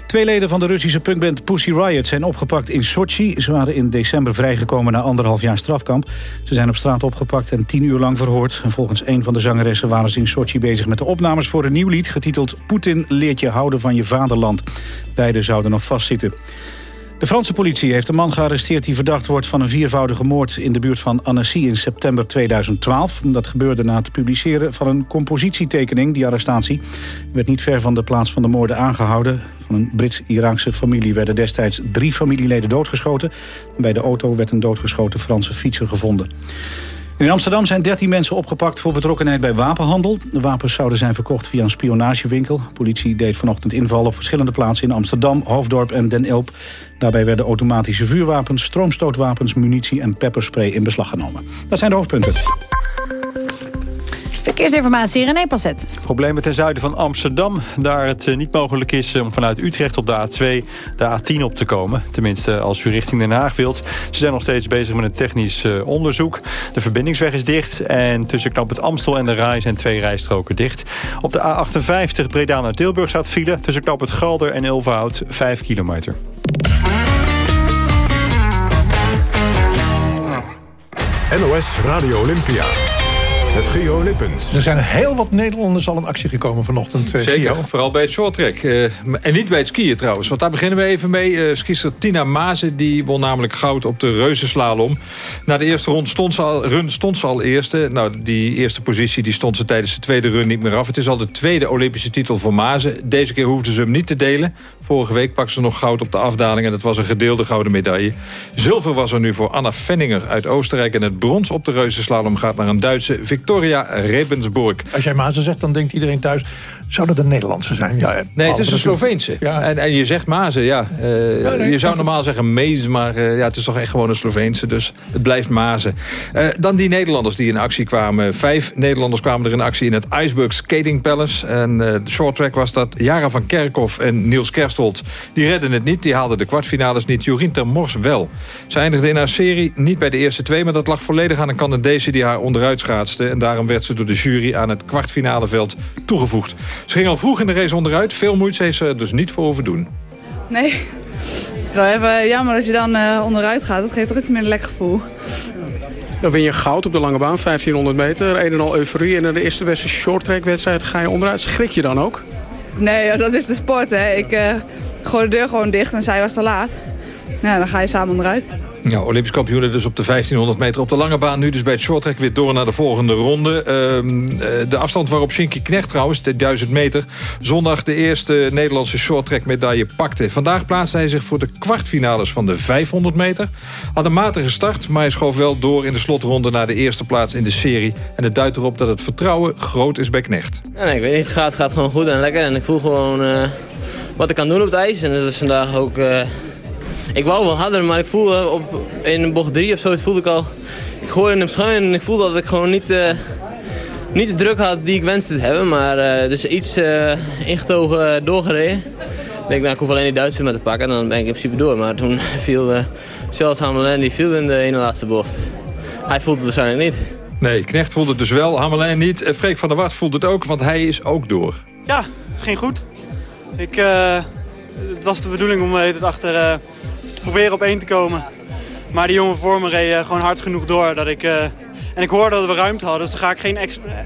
Twee leden van de Russische punkband Pussy Riot zijn opgepakt in Sochi. Ze waren in december vrijgekomen na anderhalf jaar strafkamp. Ze zijn op straat opgepakt en tien uur lang verhoord. En volgens een van de zangeressen waren ze in Sochi bezig met de opnames voor een nieuw lied... getiteld Poetin leert je houden van je vaderland. Beiden zouden nog vastzitten. De Franse politie heeft een man gearresteerd die verdacht wordt van een viervoudige moord in de buurt van Annecy in september 2012. Dat gebeurde na het publiceren van een compositietekening. Die arrestatie werd niet ver van de plaats van de moorden aangehouden. Van een Brits-Iraakse familie werden destijds drie familieleden doodgeschoten. Bij de auto werd een doodgeschoten Franse fietser gevonden. In Amsterdam zijn 13 mensen opgepakt voor betrokkenheid bij wapenhandel. De wapens zouden zijn verkocht via een spionagewinkel. Politie deed vanochtend invallen op verschillende plaatsen in Amsterdam, Hoofddorp en Den Ilp. Daarbij werden automatische vuurwapens, stroomstootwapens, munitie en pepperspray in beslag genomen. Dat zijn de hoofdpunten. Verkeersinformatie, René Passet. Problemen ten zuiden van Amsterdam. Daar het eh, niet mogelijk is om vanuit Utrecht op de A2 de A10 op te komen. Tenminste, als u richting Den Haag wilt. Ze zijn nog steeds bezig met een technisch eh, onderzoek. De verbindingsweg is dicht. En tussen knap het Amstel en de Rai zijn twee rijstroken dicht. Op de A58 Breda naar Tilburg staat file. Tussen knap het Galder en Ilverhout 5 kilometer. NOS Radio Olympia. Met Gio Lippens. Er zijn heel wat Nederlanders al in actie gekomen vanochtend, eh, Zeker, Gio. vooral bij het shorttrack. Eh, en niet bij het skiën trouwens, want daar beginnen we even mee. Uh, skister Tina Mazen die won namelijk goud op de reuzenslalom. Na de eerste rond stond ze al, run stond ze al eerste. Nou, die eerste positie die stond ze tijdens de tweede run niet meer af. Het is al de tweede Olympische titel voor Mazen. Deze keer hoefde ze hem niet te delen. Vorige week pakte ze nog goud op de afdaling en dat was een gedeelde gouden medaille. Zilver was er nu voor Anna Fenninger uit Oostenrijk... en het brons op de reuzenslalom gaat naar een Duitse Victoria Rebensburg. Als jij Mazen zegt, dan denkt iedereen thuis... zou dat een Nederlandse zijn? Ja, Nee, het is een Sloveense. Ja. En, en je zegt Mazen, ja. Eh, nee, je zou normaal zeggen Mees, maar eh, ja, het is toch echt gewoon een Sloveense. Dus het blijft Mazen. Eh, dan die Nederlanders die in actie kwamen. Vijf Nederlanders kwamen er in actie in het Iceberg Skating Palace. En de short track was dat Jara van Kerkhoff en Niels Kerstold. Die redden het niet, die haalden de kwartfinales niet. Jorien ter Mors wel. Ze eindigde in haar serie niet bij de eerste twee... maar dat lag volledig aan een Canadese die haar onderuit schaatste. En daarom werd ze door de jury aan het kwartfinaleveld toegevoegd. Ze ging al vroeg in de race onderuit. Veel moeite heeft ze er dus niet voor hoeven doen. Nee. Wel even jammer dat je dan eh, onderuit gaat. Dat geeft toch iets meer een lekker gevoel. Dan win je goud op de lange baan, 1500 meter. Een en al euforie. En in de eerste beste shorttrack wedstrijd ga je onderuit. Schrik je dan ook? Nee, dat is de sport. Hè. Ik eh gooi de deur gewoon dicht en zij was te laat. Nou, dan ga je samen onderuit. Ja, Olympisch kampioenen dus op de 1500 meter op de lange baan. Nu dus bij het shorttrack weer door naar de volgende ronde. Ehm, eh, de afstand waarop Shinky Knecht trouwens, de 1000 meter... zondag de eerste Nederlandse shorttrack medaille pakte. Vandaag plaatste hij zich voor de kwartfinales van de 500 meter. Had een matige start, maar hij schoof wel door in de slotronde... naar de eerste plaats in de serie. En het duidt erop dat het vertrouwen groot is bij Knecht. Ja, nee, ik weet niet, het gaat, gaat gewoon goed en lekker. En ik voel gewoon eh, wat ik kan doen op het ijs. En dat is vandaag ook... eh, ik wou wel harder, maar ik voel eh, op, in bocht 3 of zo, voelde ik al... Ik gooide hem schuin en ik voelde dat ik gewoon niet, eh, niet de druk had die ik wenste te hebben. Maar eh, dus iets eh, ingetogen doorgereden. Ik denk, nou, ik hoef alleen die Duitse met te pakken en dan ben ik in principe door. Maar toen viel uh, zelfs Hamelin, die viel in de ene laatste bocht. Hij voelde het waarschijnlijk niet. Nee, Knecht voelde het dus wel, Hamelijn niet. Freek van der Wart voelt het ook, want hij is ook door. Ja, ging goed. Ik, eh, het was de bedoeling om eh, het achter eh, te proberen op één te komen. Maar die jongen voor me reed eh, gewoon hard genoeg door. Dat ik, en ik hoorde dat we ruimte hadden, dus dan ga ik geen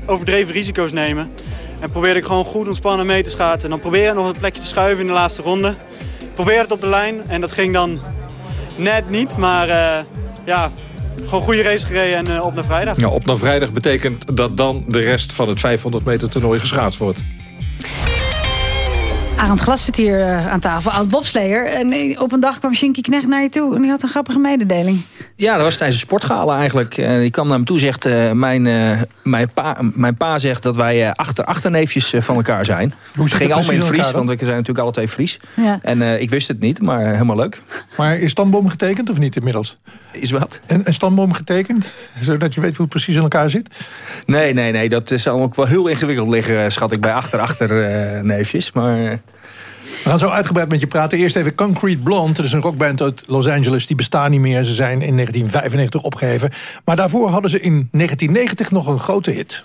overdreven risico's nemen. En probeerde ik gewoon goed ontspannen mee te schaatsen. En dan probeer ik nog een plekje te schuiven in de laatste ronde. Ik probeerde het op de lijn en dat ging dan net niet. Maar ja, gewoon goede race gereden en op naar vrijdag. Ja, op naar vrijdag betekent dat dan de rest van het 500 meter toernooi geschaatst wordt. Arend Glas zit hier eh, aan tafel, oud bobsleer. En eh, op een dag kwam Shinky Knecht naar je toe en die had een grappige mededeling. Ja, dat was tijdens een sportgala eigenlijk. Eh, die kwam naar me toe zegt, eh, mijn, eh, mijn, pa, mijn pa zegt dat wij achter achterneefjes van elkaar zijn. Hoe het zit ging dat allemaal in het Fries, want we zijn natuurlijk alle twee Fries. Ja. En eh, ik wist het niet, maar helemaal leuk. Maar is stamboom getekend of niet inmiddels? Is wat? En een stamboom getekend, zodat je weet hoe het precies in elkaar zit? Nee, nee, nee, dat zal ook wel heel ingewikkeld liggen, schat ik, bij achter-achterneefjes. maar... We gaan zo uitgebreid met je praten. Eerst even Concrete Blonde. Dat is een rockband uit Los Angeles. Die bestaan niet meer. Ze zijn in 1995 opgeheven. Maar daarvoor hadden ze in 1990 nog een grote hit.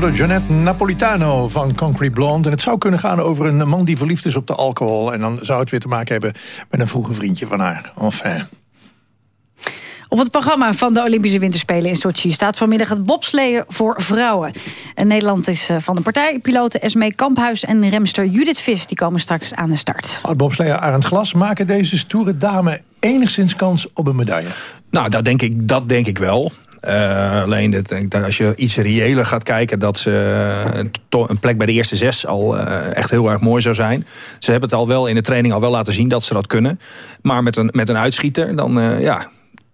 Gezongen door Jeanette Napolitano van Concrete Blonde. En het zou kunnen gaan over een man die verliefd is op de alcohol. En dan zou het weer te maken hebben met een vroege vriendje van haar. Enfin. Op het programma van de Olympische Winterspelen in Sochi... staat vanmiddag het bobsleeën voor vrouwen. En Nederland is eh, van de partij. Piloten Esmee Kamphuis en remster Judith Vis... die komen straks aan de start. Oud-bobsleer Arend Glas maken deze stoere dame enigszins kans op een medaille. Nou, dat denk ik, dat denk ik wel. Uh, alleen dat, dat als je iets reëler gaat kijken... dat ze een, een plek bij de eerste zes al uh, echt heel erg mooi zou zijn. Ze hebben het al wel in de training al wel laten zien dat ze dat kunnen. Maar met een, met een uitschieter, dan ja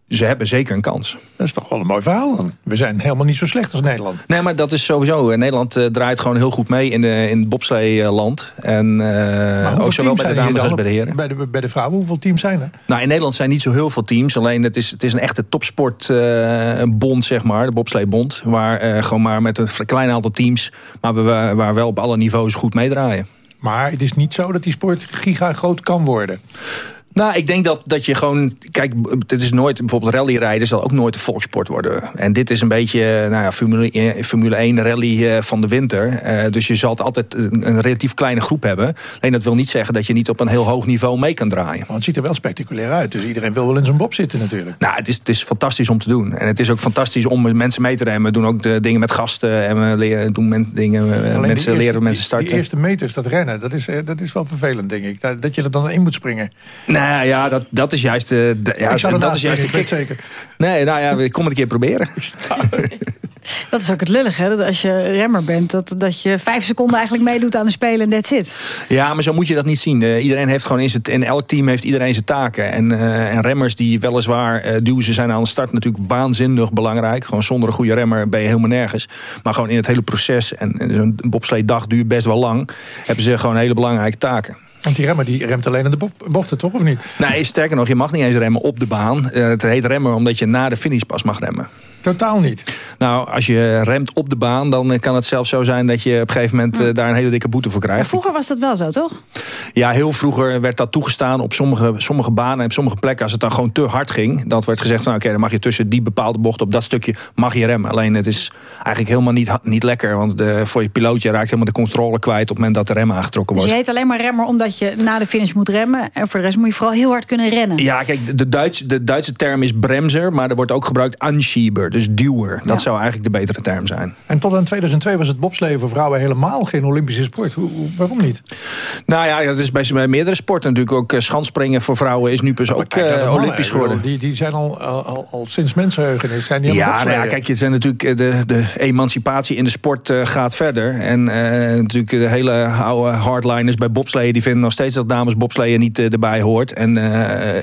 ze hebben zeker een kans. Dat is toch wel een mooi verhaal dan. We zijn helemaal niet zo slecht als Nederland. Nee, maar dat is sowieso. Nederland uh, draait gewoon heel goed mee in, de, in het bobsleeland. En uh, ook zowel bij de dames als bij de heren. Bij de, bij de vrouwen, hoeveel teams zijn er? Nou, in Nederland zijn niet zo heel veel teams. Alleen het is, het is een echte topsportbond, uh, zeg maar. De bobsleebond. Waar gewoon maar met een klein aantal teams... maar waar, waar wel op alle niveaus goed meedraaien. Maar het is niet zo dat die sport giga groot kan worden. Nou, ik denk dat, dat je gewoon... Kijk, het is nooit... Bijvoorbeeld rallyrijden zal ook nooit een volkssport worden. En dit is een beetje nou ja, Formule, Formule 1 rally van de winter. Uh, dus je zal altijd een, een, relatief kleine groep hebben. Alleen dat wil niet zeggen dat je niet op een heel hoog niveau mee kan draaien. Maar het ziet er wel spectaculair uit. Dus iedereen wil wel in zijn bob zitten natuurlijk. Nou, het is, het is fantastisch om te doen. En het is ook fantastisch om mensen mee te remmen. We doen ook de dingen met gasten. En we leren, doen men, dingen, mensen eerste, leren mensen starten. Die eerste meters, dat rennen, dat is, dat is wel vervelend, denk ik. Dat, dat je er dan in moet springen. Nee. Nou ja, dat, dat is juist... Uh, de, ja, ik zou dat is juist ik zeker. Nee, nou ja, ik kom het een keer proberen. Dat is ook het lullig, hè? Dat als je remmer bent, dat, dat je vijf seconden eigenlijk meedoet aan een spelen en that's it. Ja, maar zo moet je dat niet zien. Uh, iedereen heeft gewoon in, zijn, in elk team heeft iedereen zijn taken. En, uh, en remmers die weliswaar uh, duwen, ze zijn aan de start natuurlijk waanzinnig belangrijk. Gewoon zonder een goede remmer ben je helemaal nergens. Maar gewoon in het hele proces, en, en zo'n bobsleedag duurt best wel lang, hebben ze gewoon hele belangrijke taken. Want die remmer die remt alleen in de bochten, toch? Of niet? Nee, sterker nog, je mag niet eens remmen op de baan. Uh, het heet remmen omdat je na de finish pas mag remmen. Totaal niet? Nou, als je remt op de baan, dan kan het zelfs zo zijn... dat je op een gegeven moment uh, daar een hele dikke boete voor krijgt. Maar vroeger was dat wel zo, toch? Ja, heel vroeger werd dat toegestaan op sommige, sommige banen... en op sommige plekken, als het dan gewoon te hard ging... dat werd gezegd, nou, oké, dan mag je tussen die bepaalde bocht... op dat stukje mag je remmen. Alleen het is eigenlijk helemaal niet, niet lekker... want de, voor je piloot, je raakt helemaal de controle kwijt... op het moment dat de rem aangetrokken wordt. Dus je heet alleen maar remmer omdat je na de finish moet remmen... en voor de rest moet je vooral heel hard kunnen rennen. Ja, kijk, de Duitse, de Duitse term is bremser... maar er wordt ook gebruikt anschieber, dus duwer. Dat zou eigenlijk de betere term zijn. En tot aan 2002 was het bobsleeën voor vrouwen helemaal geen Olympische sport. Hoe, waarom niet? Nou ja, dat is bij, bij meerdere sporten natuurlijk ook. Schanspringen voor vrouwen is nu pas ook uh, Olympisch geworden. Die, die zijn al, al, al sinds mensenheugenis. Zijn die ja, nou ja, kijk, je zijn natuurlijk de, de emancipatie in de sport uh, gaat verder. En uh, natuurlijk de hele oude hardliners bij bobsleeën... die vinden nog steeds dat dames bobsleeën niet erbij hoort. En,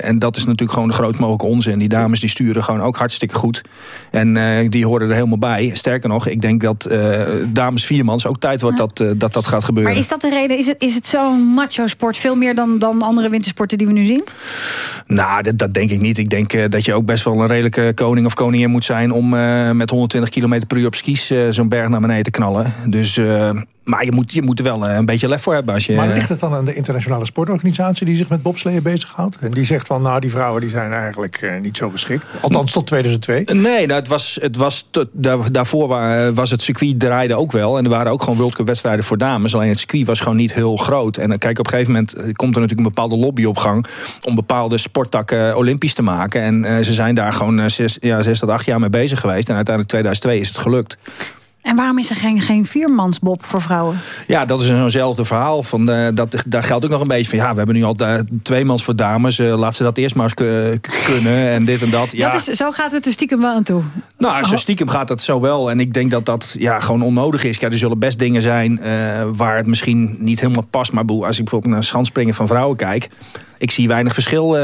en dat is natuurlijk gewoon de groot mogelijke onzin. Die dames die sturen gewoon ook hartstikke goed. En die horen er helemaal bij. Sterker nog, ik denk dat uh, dames viermans ook tijd wordt dat, uh, dat dat gaat gebeuren. Maar is dat de reden? Is het, is het zo'n macho sport? Veel meer dan, dan andere wintersporten die we nu zien? Nou, dat, dat denk ik niet. Ik denk dat je ook best wel een redelijke koning of koningin moet zijn... om met 120 km per uur op skis zo'n berg naar beneden te knallen. Dus maar je moet, je moet er wel een beetje lef voor hebben. Als je... Maar ligt het dan aan de internationale sportorganisatie... die zich met bobsleeën bezighoudt? En die zegt van, nou, die vrouwen die zijn eigenlijk uh, niet zo geschikt. Althans tot 2002. Nee, nou, het was, het was tot, daar, daarvoor was het circuit draaide ook wel. En er waren ook gewoon World Cup wedstrijden voor dames. Alleen het circuit was gewoon niet heel groot. En kijk, op een gegeven moment komt er natuurlijk een bepaalde lobby op gang... om bepaalde sporttakken olympisch te maken. En uh, ze zijn daar gewoon zes, ja, zes tot acht jaar mee bezig geweest. En uiteindelijk 2002 is het gelukt. En waarom is er geen, geen viermansbob voor vrouwen? Ja, dat is zo'nzelfde verhaal. Van, uh, dat, daar geldt ook nog een beetje van... ja, we hebben nu al uh, tweemans voor dames. Uh, laat ze dat eerst maar eens kunnen en dit en dat. Ja. dat is, zo gaat het er stiekem wel aan toe. Nou, zo stiekem gaat het zo wel. En ik denk dat dat ja, gewoon onnodig is. Ja, er zullen best dingen zijn waar het misschien niet helemaal past. Maar boe, als ik bijvoorbeeld naar schanspringen van vrouwen kijk... ik zie weinig verschil...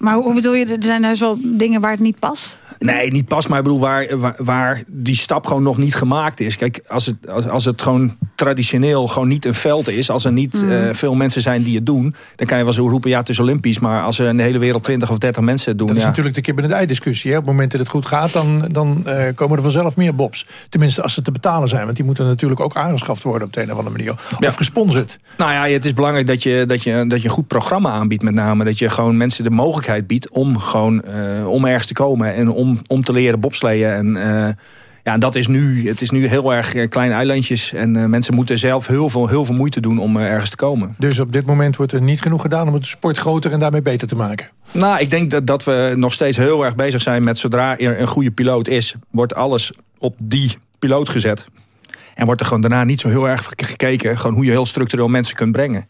Maar hoe bedoel je, er zijn heus wel dingen waar het niet past? Nee, niet pas, maar ik bedoel waar, waar, waar, die stap gewoon nog niet gemaakt is. Kijk, als het, als, als het gewoon traditioneel gewoon niet een veld is... als er niet mm. uh, veel mensen zijn die het doen... dan kan je wel zo roepen, ja, het is olympisch... maar als er in de hele wereld 20 of 30 mensen het doen... Dat is ja. natuurlijk de kip en het ei discussie. Hè? Op het moment dat het goed gaat, dan, dan uh, komen er vanzelf meer bobs. Tenminste, als ze te betalen zijn. Want die moeten natuurlijk ook aangeschaft worden op de een of andere manier. Of ja. gesponsord. Nou ja, het is belangrijk dat je, dat, je, dat je een goed programma aanbiedt met name. Dat je gewoon mensen de mogelijkheid biedt om gewoon uh, om ergens te komen... en om, om te leren bobsleeën. En uh, Ja, dat is nu, het is nu heel erg eh, kleine eilandjes. En eh, mensen moeten zelf heel veel, heel veel moeite doen om eh, ergens te komen. Dus op dit moment wordt er niet genoeg gedaan om het sport groter en daarmee beter te maken. Nou, ik denk dat, dat we nog steeds heel erg bezig zijn met zodra er een goede piloot is, wordt alles op die piloot gezet. En wordt er gewoon daarna niet zo heel erg gekeken gewoon hoe je heel structureel mensen kunt brengen.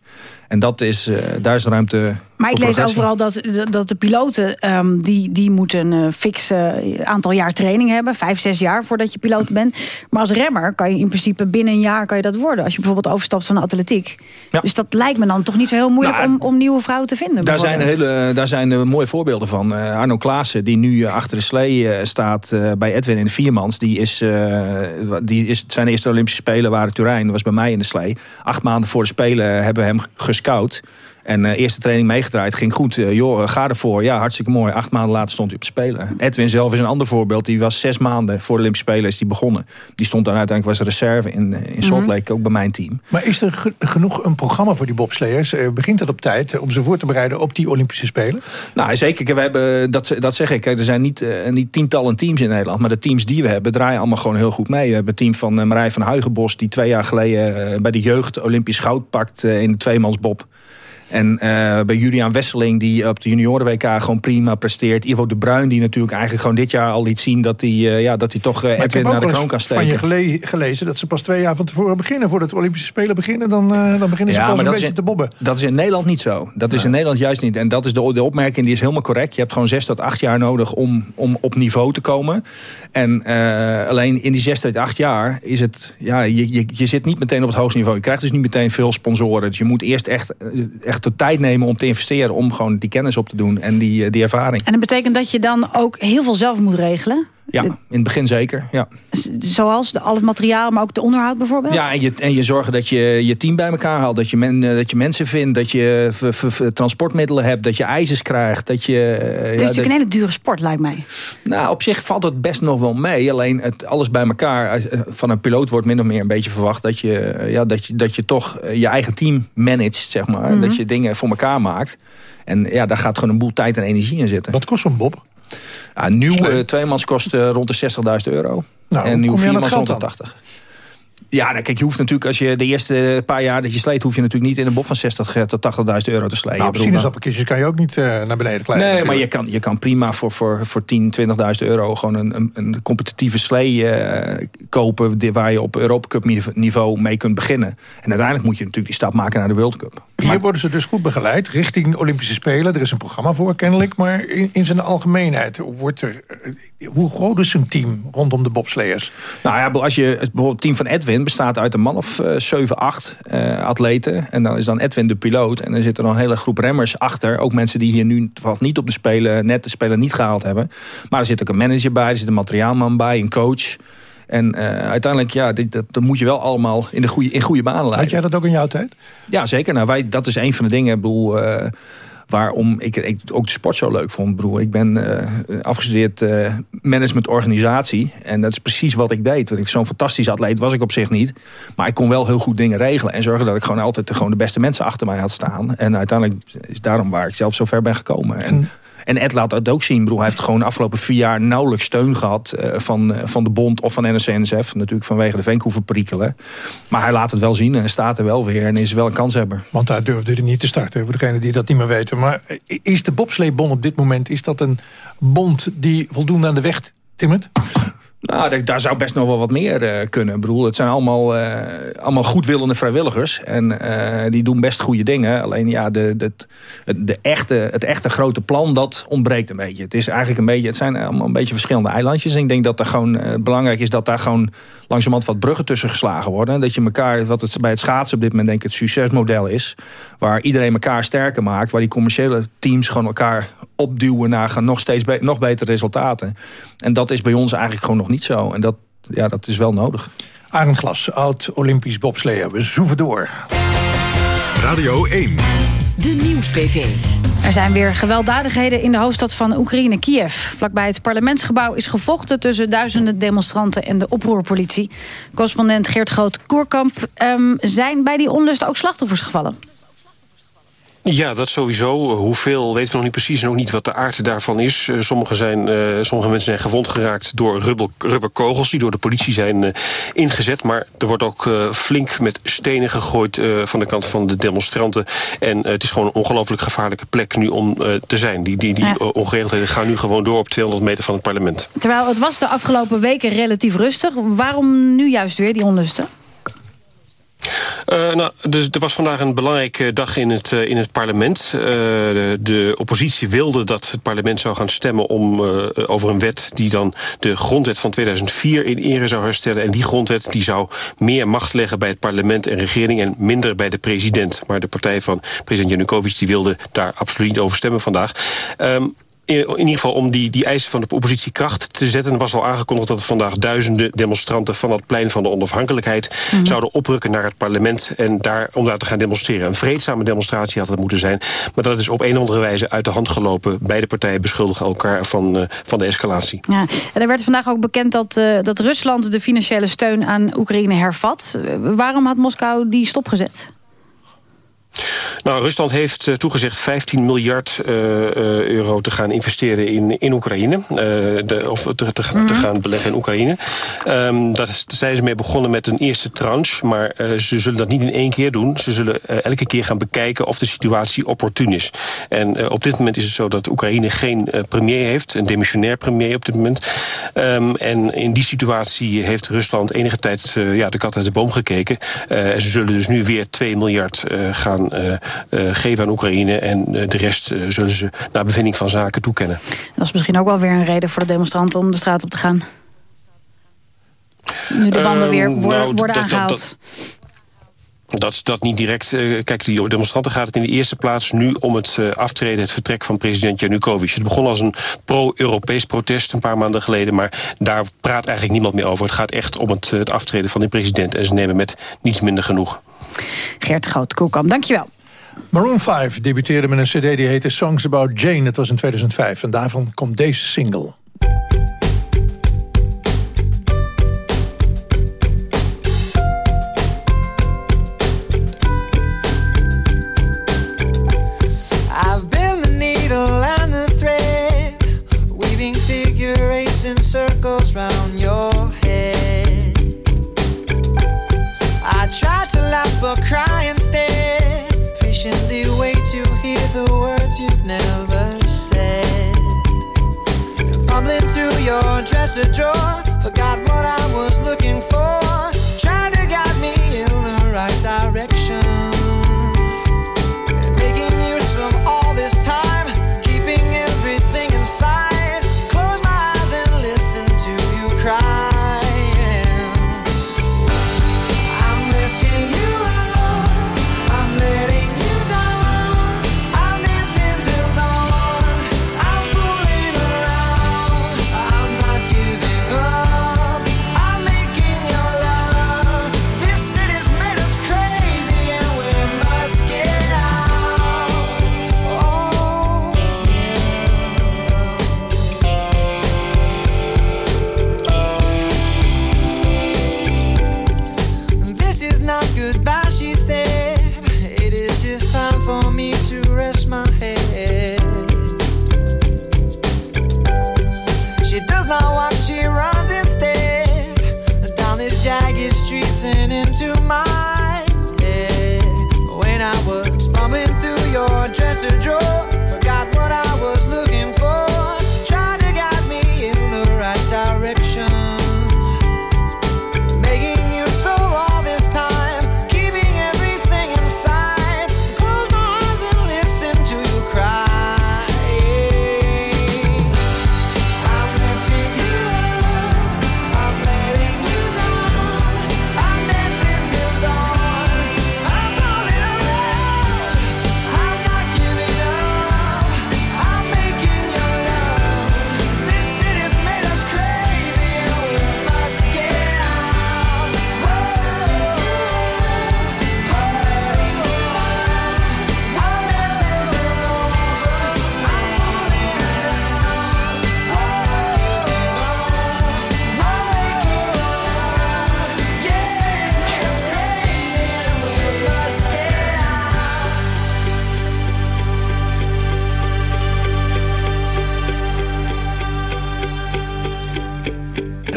En dat is, eh, daar is ruimte Maar ik lees progressie. overal dat, dat de piloten ehm, die, die moeten een fix eh, aantal jaar training hebben. Vijf, zes jaar voordat je piloot bent. Maar als remmer kan je in principe binnen een jaar kan je dat worden. Als je bijvoorbeeld overstapt van de atletiek. Dus dat lijkt me dan toch niet zo heel moeilijk Nou, om, om nieuwe vrouwen te vinden. Daar zijn, hele, daar zijn eh, mooie voorbeelden van. Eh, Arno Klaassen, die nu eh, achter de slee eh, staat eh, bij Edwin in de Viermans. Die is, eh, die is, zijn eerste Olympische Spelen waren Turijn. Was bij mij in de slee. Acht maanden voor de Spelen hebben we hem gescout. En eh, eerste training meegedraaid, ging goed. Eh, joh, ga ervoor. Ja, hartstikke mooi. Acht maanden later stond hij op de Spelen. Edwin zelf is een ander voorbeeld. Die was zes maanden voor de Olympische Spelen is die begonnen. Die stond dan uiteindelijk was reserve in, eh, in Salt Mhm. Lake, ook bij mijn team. Maar is er ge- genoeg een programma voor die bobsleiers? Eh, begint dat op tijd eh, om ze voor te bereiden op die Olympische Spelen? Nou, zeker. We hebben, dat, dat zeg ik. Er zijn niet, eh, niet tientallen teams in Nederland. Maar de teams die we hebben draaien allemaal gewoon heel goed mee. We hebben het team van eh, Marij van Huigenbos... die twee jaar geleden eh, bij de jeugd Olympisch goud pakt eh, in de tweemansbob. En eh, bij Julian Wesseling, die op de junioren WK gewoon prima presteert. Ivo de Bruin, die natuurlijk eigenlijk gewoon dit jaar al liet zien... dat hij, eh, ja, dat hij toch eh, ik Edwin heb naar de wel kroon kan eens van je steken. gele- gelezen dat ze pas twee jaar van tevoren beginnen. Voordat de Olympische Spelen beginnen, dan, dan beginnen ze pas een beetje te bobben. dat is in Nederland niet zo. Dat is in Nederland juist niet. En dat is de, de opmerking, die is helemaal correct. Je hebt gewoon zes tot acht jaar nodig om, om op niveau te komen. En alleen in die zes tot acht jaar is het... Ja, je, je, je zit niet meteen op het hoogste niveau. Je krijgt dus niet meteen veel sponsoren. Dus je moet eerst echt, eh, echt tijd nemen om te investeren... om gewoon die kennis op te doen en die, eh, die ervaring. En dat betekent dat je dan ook heel veel zelf moet regelen. Ja, in het begin zeker, ja. Zoals de, al het materiaal, maar ook de onderhoud bijvoorbeeld. Ja, en je, en je zorgen dat je je team bij elkaar haalt. Dat je, men, eh, dat je mensen vindt, dat je v- v- v- transportmiddelen hebt, dat je ijzers krijgt. Dat je, eh, Het is ja, natuurlijk dat- een hele dure sport, lijkt mij. nou, op zich valt het best nog wel mee. Alleen het, alles bij elkaar. eh, Van een piloot wordt min of meer een beetje verwacht dat je, ja, dat je, dat je toch je eigen team managt, zeg maar. Mhm. Dat je dingen voor elkaar maakt. En ja, daar gaat gewoon een boel tijd en energie in zitten. Wat kost zo'n bob? Ja, nieuw eh, tweemans kost eh, rond de 60.000 euro. Nou, en nieuw viermans rond de dan? 80. Ja, nou, kijk, je hoeft natuurlijk, als je de eerste paar jaar dat je sleet, hoef je natuurlijk niet in een bob van 60 tot 80.000 euro te sleeën. Nou, sinaasappelkistjes kan je ook niet eh, naar beneden kleiden. Nee, maar je kan, je kan prima voor, voor, voor 10, 20.000 euro gewoon een, een, een competitieve slee eh, kopen. Waar je op Europa Cup niveau mee kunt beginnen. En uiteindelijk moet je natuurlijk die stap maken naar de World Cup. Hier worden ze dus goed begeleid richting Olympische Spelen. Er is een programma voor kennelijk. Maar in, in zijn algemeenheid, wordt er, eh, hoe groot is een team rondom de bobsleiers? Nou ja, als je, bijvoorbeeld het team van Edwin bestaat uit een man of eh 7, 8 eh, atleten. En dan is dan Edwin de piloot. En dan zit er nog een hele groep remmers achter. Ook mensen die hier nu niet op de Spelen, net de Spelen niet gehaald hebben. Maar er zit ook een manager bij, er zit een materiaalman bij, een coach. En eh, uiteindelijk, ja, dit, dat, dat moet je wel allemaal in, de goede, in goede banen leiden. Had jij dat ook in jouw tijd? Ja, zeker. Nou, wij, dat is een van de dingen, ik bedoel, eh, waarom ik, ik ook de sport zo leuk vond. Bedoel, ik ben eh, afgestudeerd eh management organisatie. En dat is precies wat ik deed. Want ik zo'n fantastisch atleet was ik op zich niet. Maar ik kon wel heel goed dingen regelen. En zorgen dat ik gewoon altijd de, gewoon de beste mensen achter mij had staan. En uiteindelijk is daarom waar ik zelf zo ver ben gekomen. En, en Ed laat het ook zien. Bedoel, hij heeft gewoon de afgelopen vier jaar nauwelijks steun gehad eh, van, eh, van de bond of van NRC-NSF. Natuurlijk vanwege de Vancouver-perikelen. Maar hij laat het wel zien en staat er wel weer en is wel een kanshebber. Want daar durfde hij niet te starten, voor degenen die dat niet meer weten. Maar is de bobsleebond op dit moment is dat een bond die voldoende aan de weg timmert? Nou, daar- zou best nog wel wat meer eh, kunnen. Bedoel, het zijn allemaal, eh, allemaal goedwillende vrijwilligers. En eh, die doen best goede dingen. Alleen ja, de, de, de echte, het echte grote plan, dat ontbreekt een beetje. Het, is eigenlijk een beetje, het zijn allemaal een beetje verschillende eilandjes. En ik denk dat er gewoon belangrijk is dat daar gewoon langzamerhand wat bruggen tussen geslagen worden. En dat je elkaar, wat het bij het schaatsen op dit moment denk ik het succesmodel is. Waar iedereen elkaar sterker maakt. Waar die commerciële teams gewoon elkaar opduwen naar gaan nog steeds be- nog betere resultaten. En dat is bij ons eigenlijk gewoon nog niet zo. En dat, ja, dat is wel nodig. Arend Glas, oud-Olympisch bobsleer. We zoeven door. Radio 1. De Nieuws-PV. Er zijn weer gewelddadigheden in de hoofdstad van Oekraïne, Kiev. Vlakbij het parlementsgebouw is gevochten tussen duizenden demonstranten en de oproerpolitie. Correspondent Geert Groot-Koerkamp. ehm, zijn bij die onlust ook slachtoffers gevallen? Ja, dat sowieso. Hoeveel weten we nog niet precies en ook niet wat de aard daarvan is. Uh, sommige, zijn, uh, sommige mensen zijn gewond geraakt door rubber, rubberkogels... die door de politie zijn uh, ingezet. Maar er wordt ook flink met stenen gegooid van de kant van de demonstranten. En het is gewoon een ongelooflijk gevaarlijke plek nu om te zijn. Die, die, die ja. ongeregeldheden gaan nu gewoon door op 200 meter van het parlement. Terwijl het was de afgelopen weken relatief rustig. Waarom nu juist weer die onlusten? Uh, nou, dus er was vandaag een belangrijke dag in het, uh, in het parlement. Uh, de, oppositie wilde dat het parlement zou gaan stemmen om, over een wet... die dan de grondwet van 2004 in ere zou herstellen. En die grondwet die zou meer macht leggen bij het parlement en regering... en minder bij de president. Maar de partij van president Janukovic die wilde daar absoluut niet over stemmen vandaag. Um, in ieder geval om die, die eisen van de oppositie kracht te zetten. Was al aangekondigd dat vandaag duizenden demonstranten... van het plein van de onafhankelijkheid mm -hmm. zouden oprukken naar het parlement... en daar, om daar te gaan demonstreren. Een vreedzame demonstratie had het moeten zijn. Maar dat is op een of andere wijze uit de hand gelopen. Beide partijen beschuldigen elkaar van, uh, van de escalatie. Ja. En er werd vandaag ook bekend dat, uh, dat Rusland de financiële steun aan Oekraïne hervat. Uh, waarom had Moskou die stopgezet? Nou, Rusland heeft uh, toegezegd 15 miljard uh, uh, euro te gaan investeren in, in Oekraïne. De, of te, te, te, te, gaan beleggen in Oekraïne. Um, daar zijn ze mee begonnen met een eerste tranche. Maar ze zullen dat niet in één keer doen. Ze zullen elke keer gaan bekijken of de situatie opportun is. En op dit moment is het zo dat Oekraïne geen premier heeft. Een demissionair premier op dit moment. Um, en in die situatie heeft Rusland enige tijd ja, de kat uit de boom gekeken. en ze zullen dus nu weer 2 miljard gaan uh, uh, geven aan Oekraïne. En uh, de rest zullen ze naar bevinding van zaken toekennen. Dat is misschien ook wel weer een reden voor de demonstranten om de straat op te gaan. Nu de banden weer worden, nou, worden dat, aangehaald. Dat, dat, dat niet direct. Uh, kijk, die demonstranten gaat het in de eerste plaats nu om het uh, aftreden, het vertrek van president Janukovic. Het begon als een pro-Europees protest een paar maanden geleden, maar daar praat eigenlijk niemand meer over. Het gaat echt om het, het aftreden van de president en ze nemen met niets minder genoeg. Geert Groot-Koelkamp, dankjewel. Maroon 5 debuteerde met een cd die heette Songs About Jane. Dat was in 2005 en daarvan komt deze single. I've been the needle and the thread Weaving figure eights in circles round your dresser drawer. Forgot what I was looking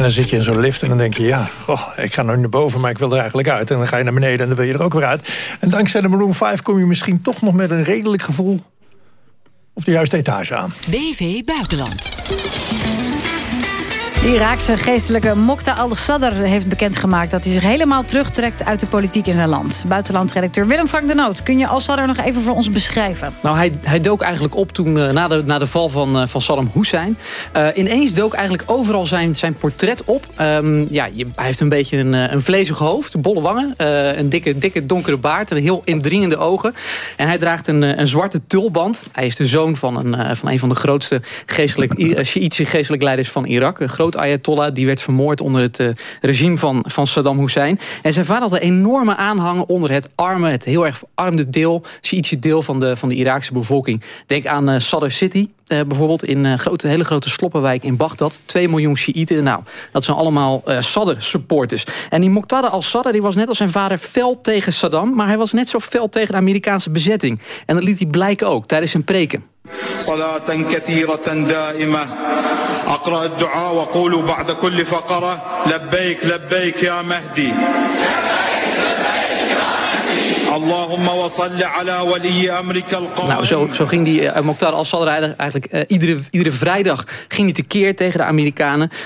dan zit je in zo'n lift en dan denk je... ja, ik ga nu naar boven, maar ik wil er eigenlijk uit. En dan ga je naar beneden en dan wil je er ook weer uit. En dankzij de Maroon 5 kom je misschien toch nog met een redelijk gevoel... op de juiste etage aan. BV Buitenland. De Iraakse geestelijke Mokta al-Sadr heeft bekendgemaakt... dat hij zich helemaal terugtrekt uit de politiek in zijn land. Buitenlandredacteur Willem Frank de Noot. Kun je al-Sadr nog even voor ons beschrijven? Nou, hij, hij dook eigenlijk op toen, uh, na, de, na de val van, uh, van Saddam Hussein. Uh, ineens dook eigenlijk overal zijn, zijn portret op. Um, ja, hij heeft een beetje een, een vlezig hoofd, bolle wangen... een dikke, dikke donkere baard en heel indringende ogen. En hij draagt een, een zwarte tulband. Hij is de zoon van een, van, een van de grootste geestelijk, Sjiitische geestelijke leiders van Irak. Een groot Ayatollah. Die werd vermoord onder het uh, regime van, van Saddam Hussein. En zijn vader had een enorme aanhang onder het arme, het heel erg verarmde deel, Shiïtische deel van de, van de Iraakse bevolking. Denk aan uh, Sadr City, uh, bijvoorbeeld in een grote, hele grote sloppenwijk in Bagdad. 2 miljoen Shiiten. Nou, dat zijn allemaal uh, Sadr-supporters. En die Muqtada al-Sadr die was net als zijn vader fel tegen Saddam... maar hij was net zo fel tegen de Amerikaanse bezetting. En dat liet hij blijken ook tijdens zijn preken. صلاة كثيرة دائمة. أقرأ الدعاء وقولوا بعد كل فقرة لبيك لبيك يا مهدي. Nou, zo, zo ging die uh, Mokhtar al-Sadr eigenlijk uh, iedere, iedere vrijdag ging hij tekeer tegen de Amerikanen. Uh,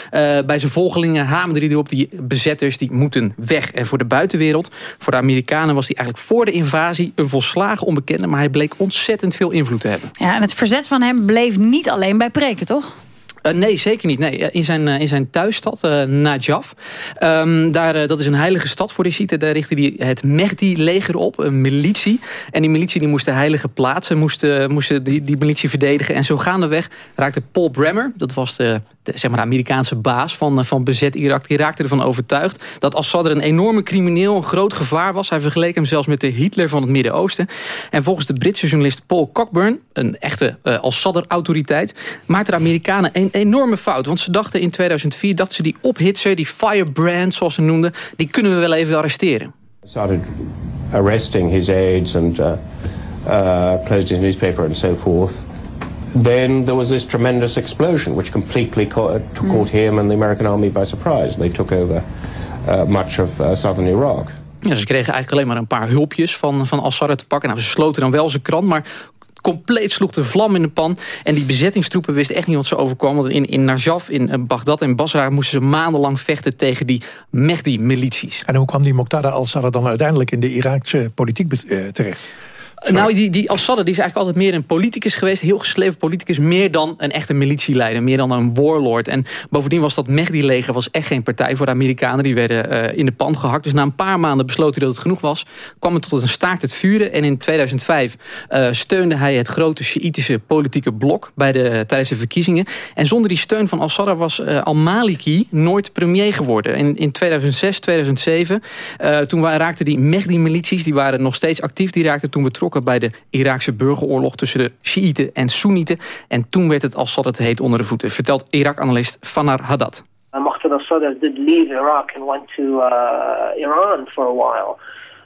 bij zijn volgelingen hamerde hij erop die bezetters die moeten weg. En voor de buitenwereld, voor de Amerikanen was hij eigenlijk voor de invasie een volslagen onbekende. Maar hij bleek ontzettend veel invloed te hebben. Ja, en het verzet van hem bleef niet alleen bij preken, toch? Uh, nee, zeker niet. Nee, in, zijn, uh, in zijn thuisstad, uh, Najaf. Um, daar, dat is een heilige stad voor de Shiiten. Daar richtte hij het Mehdi-leger op, een militie. En die militie die moest de heilige plaatsen moesten, moesten die, die militie verdedigen. En zo gaandeweg raakte Paul Bremer, dat was de, zeg maar de Amerikaanse baas van, van bezet Irak... die raakte ervan overtuigd dat Assad een enorme crimineel... een groot gevaar was. Hij vergeleek hem zelfs met de Hitler van het Midden-Oosten. En volgens de Britse journalist Paul Cockburn... een echte uh, Assad-autoriteit... maakten de Amerikanen een enorme fout. Want ze dachten in 2004 dat ze die ophitser, die firebrand zoals ze noemden... die kunnen we wel even arresteren. Started arresting his aides and uh, uh, closed his newspaper and so forth. Then there was this tremendous explosion which completely ca took mm. him and the American army by surprise. They took over uh, much of uh, southern Iraq. Ja, ze kregen eigenlijk alleen maar een paar hulpjes van, van Assad te pakken. Nou, ze sloten dan wel zijn krant, maar compleet sloeg de vlam in de pan. En die bezettingstroepen wisten echt niet wat ze overkwam. Want in, in Najaf, in Bagdad en Basra moesten ze maandenlang vechten tegen die Mehdi-milities. En hoe kwam die Moqtada al-Sadr dan uiteindelijk in de Iraakse politiek terecht? Sorry. Nou, die, die Assad die is eigenlijk altijd meer een politicus geweest. Heel geslepen politicus. Meer dan een echte militieleider. Meer dan een warlord. En bovendien was dat Mehdi-leger was echt geen partij voor de Amerikanen. Die werden uh, in de pan gehakt. Dus na een paar maanden besloot hij dat het genoeg was. Kwam het tot een staakt het vuren. En in 2005 uh, steunde hij het grote Sjiitische politieke blok. Bij de, tijdens de verkiezingen. En zonder die steun van Assad was uh, al-Maliki nooit premier geworden. In, in 2006, 2007. toen raakten die Mehdi-milities. Die waren nog steeds actief. Die raakten toen betrokken bij de Iraakse burgeroorlog tussen de Shiiten en Soenieten. En toen werd het als Saddam het heet onder de voeten, vertelt Irak-analyst Fanar Haddad. Muqtada Sadr did leave Iraq and went to uh, Iran for a while.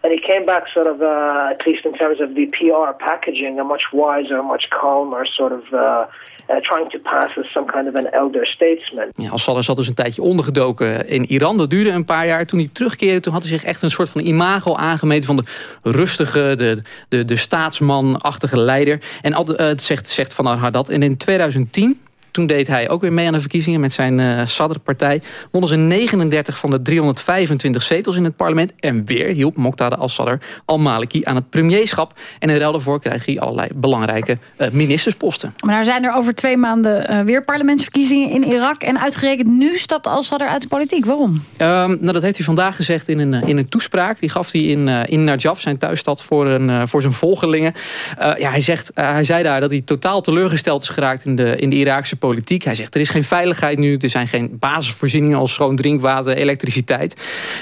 And he came back sort of, uh, at least in terms of the PR packaging, a much wiser, much calmer sort of... Uh, uh, trying to pass as some kind of an elder statesman. Ja, Assad zat dus een tijdje ondergedoken in Iran. Dat duurde een paar jaar. Toen hij terugkeerde, toen had hij zich echt een soort van imago aangemeten... van de rustige, de, de, de staatsmanachtige leider. En uh, het zegt, zegt Van Haddad. En in 2010 toen deed hij ook weer mee aan de verkiezingen met zijn uh, Sadr-partij. Wonnen ze 39 van de 325 zetels in het parlement. En weer hielp Moqtada al-Sadr al-Maliki aan het premierschap. En in ruil daarvoor krijgt hij allerlei belangrijke uh, ministersposten. Maar nou zijn er over twee maanden uh, weer parlementsverkiezingen in Irak. En uitgerekend nu stapt al-Sadr uit de politiek. Waarom? Um, nou, dat heeft hij vandaag gezegd in een, in een toespraak. Die gaf hij in, in Najaf, zijn thuisstad, voor, een, voor zijn volgelingen. ja, hij, zegt, hij zei daar dat hij totaal teleurgesteld is geraakt in de, in de Iraakse politiek. Hij zegt er is geen veiligheid nu. Er zijn geen basisvoorzieningen als schoon drinkwater, elektriciteit.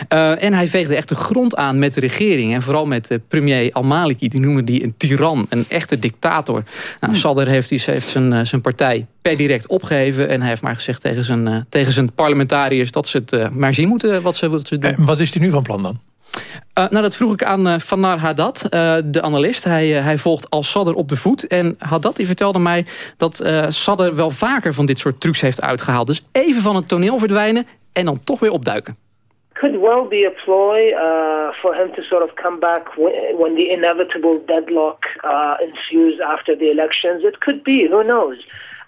Uh, en hij veegde echt de grond aan met de regering. En vooral met uh, premier al-Maliki. Die noemen die een tiran, een echte dictator. Nou, Sadr heeft, heeft zijn, uh, zijn partij per direct opgegeven. En hij heeft maar gezegd tegen zijn, tegen zijn parlementariërs... dat ze het maar zien moeten wat ze, wat ze doen. En wat is hij nu van plan dan? Uh, nou, dat vroeg ik aan uh, Fanar Haddad, uh, de analist. Hij, hij volgt al Sadr op de voet. En Haddad die vertelde mij dat Sadr wel vaker van dit soort trucs heeft uitgehaald. Dus even van het toneel verdwijnen, en dan toch weer opduiken. could well be a ploy uh, for him to sort of come back when the inevitable deadlock uh, ensues after the elections. It could be, who knows?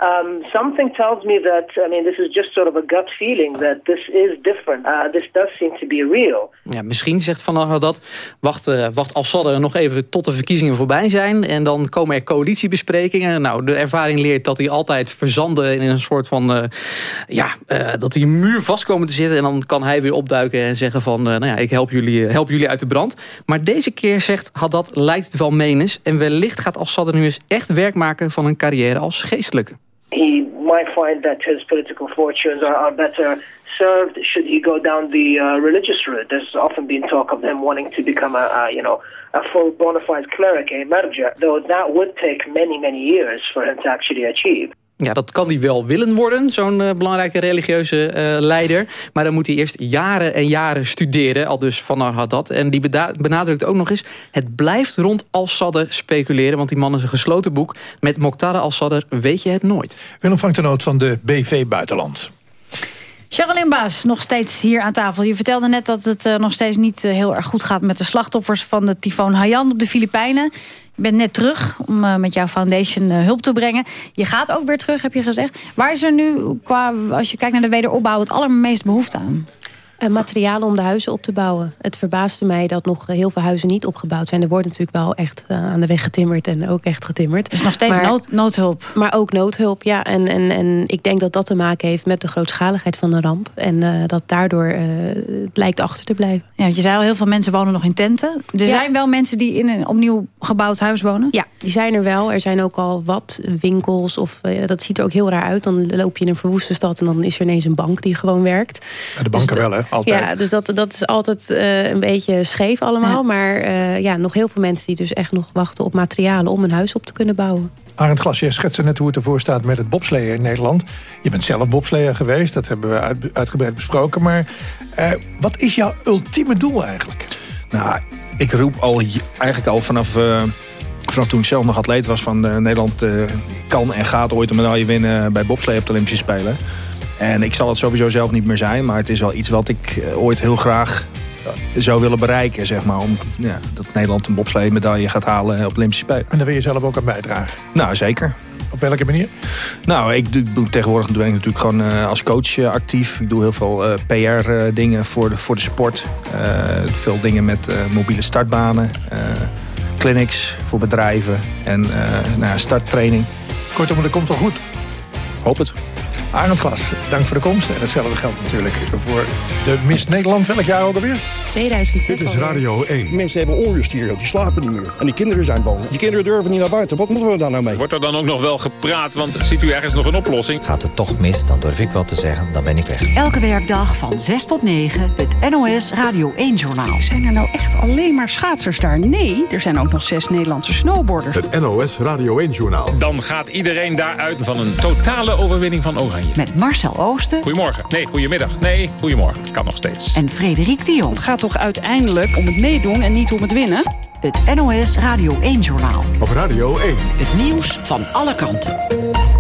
Um, something tells me that, I mean, this is just sort of a gut feeling that this is different. Uh, this does seem to be real. Ja, misschien zegt Van Haddad, wacht, uh, wacht Assad nog even tot de verkiezingen voorbij zijn. En dan komen er coalitiebesprekingen. Nou, de ervaring leert dat hij altijd verzanden in een soort van... Uh, ja, uh, dat een muur vast komen te zitten. En dan kan hij weer opduiken en zeggen van... nou ja, ik help jullie, help jullie uit de brand. Maar deze keer zegt Haddad, lijkt het wel menens. En wellicht gaat Assad er nu eens echt werk maken van een carrière als geestelijke. He might find that his political fortunes are, are better served should he go down the uh, religious route. There's often been talk of him wanting to become a, a you know a full bona fide cleric, a marja, though that would take many many years for him to actually achieve. Ja, dat kan hij wel willen worden, zo'n uh, belangrijke religieuze uh, leider. Maar dan moet hij eerst jaren en jaren studeren, al dus van Haddad. En die benadrukt ook nog eens, het blijft rond Al-Sadr speculeren... want die man is een gesloten boek. Met Mokhtar Al-Sadr weet je het nooit. Willem vangt de noot van de BV Buitenland. Charlene Baas, nog steeds hier aan tafel. Je vertelde net dat het uh, nog steeds niet uh, heel erg goed gaat... met de slachtoffers van de tyfoon Haiyan op de Filipijnen. Je bent net terug om uh, met jouw foundation hulp te brengen. Je gaat ook weer terug, heb je gezegd. Waar is er nu, qua, als je kijkt naar de wederopbouw... het allermeest behoefte aan? Uh, materialen om de huizen op te bouwen. Het verbaasde mij dat nog heel veel huizen niet opgebouwd zijn. Er wordt natuurlijk wel echt uh, aan de weg getimmerd en ook echt getimmerd. Het is nog steeds maar, nood, noodhulp. Maar ook noodhulp, ja. En, en, en ik denk dat dat te maken heeft met de grootschaligheid van de ramp. En uh, dat daardoor het lijkt achter te blijven. Ja, want je zei al, heel veel mensen wonen nog in tenten. Er ja. zijn wel mensen die in een opnieuw gebouwd huis wonen? Ja, die zijn er wel. Er zijn ook al wat winkels. Of, dat ziet er ook heel raar uit. Dan loop je in een verwoeste stad en dan is er ineens een bank die gewoon werkt. Ja, de banken dus wel, hè? Altijd. Ja, dus dat, dat is altijd uh, een beetje scheef allemaal. Ja. Maar uh, ja, nog heel veel mensen die dus echt nog wachten op materialen... om een huis op te kunnen bouwen. Arend Glas, jij schetste net hoe het ervoor staat met het bobsleeën in Nederland. Je bent zelf bobsleeër geweest, dat hebben we uit, uitgebreid besproken. Maar uh, wat is jouw ultieme doel eigenlijk? Nou, ik roep al, eigenlijk al vanaf... Vanaf toen ik zelf nog atleet was van Nederland kan en gaat ooit een medaille winnen bij bobslee op de Olympische Spelen. En ik zal het sowieso zelf niet meer zijn. Maar het is wel iets wat ik ooit heel graag zou willen bereiken. Zeg maar, om ja, dat Nederland een bobslee-medaille gaat halen op Olympische Spelen. En daar wil je zelf ook aan bijdragen? Nou, zeker. Op welke manier? Nou, ik doe tegenwoordig ben ik natuurlijk gewoon uh, als coach uh, actief. Ik doe heel veel uh, PR-dingen voor de, voor de sport. veel dingen met mobiele startbanen. Clinics voor bedrijven. En nou, starttraining. Kortom, dat komt wel goed. Hoop het. Arend Glas, dank voor de komst. En hetzelfde geldt natuurlijk voor de Miss Nederland. Welk jaar ook alweer? 2006. Dit is Radio 1. Mensen hebben onrust hier, die slapen niet meer. En die kinderen zijn bang. Die kinderen durven niet naar buiten. Wat moeten we daar nou mee? Wordt er dan ook nog wel gepraat, want ziet u ergens nog een oplossing? Gaat het toch mis, dan durf ik wel te zeggen, dan ben ik weg. Elke werkdag van 6 tot 9, het NOS Radio 1-journaal. Zijn er nou echt alleen maar schaatsers daar? Nee, er zijn ook nog zes Nederlandse snowboarders. Het NOS Radio 1-journaal. Dan gaat iedereen daaruit van een totale overwinning van Oranje. Met Marcel Oosten. Goedemorgen. Nee, goedemiddag. Nee, goedemorgen. Het kan nog steeds. En Frederik Dion. Het gaat toch uiteindelijk om het meedoen en niet om het winnen? Het NOS Radio 1-journaal. Op Radio 1. Het nieuws van alle kanten.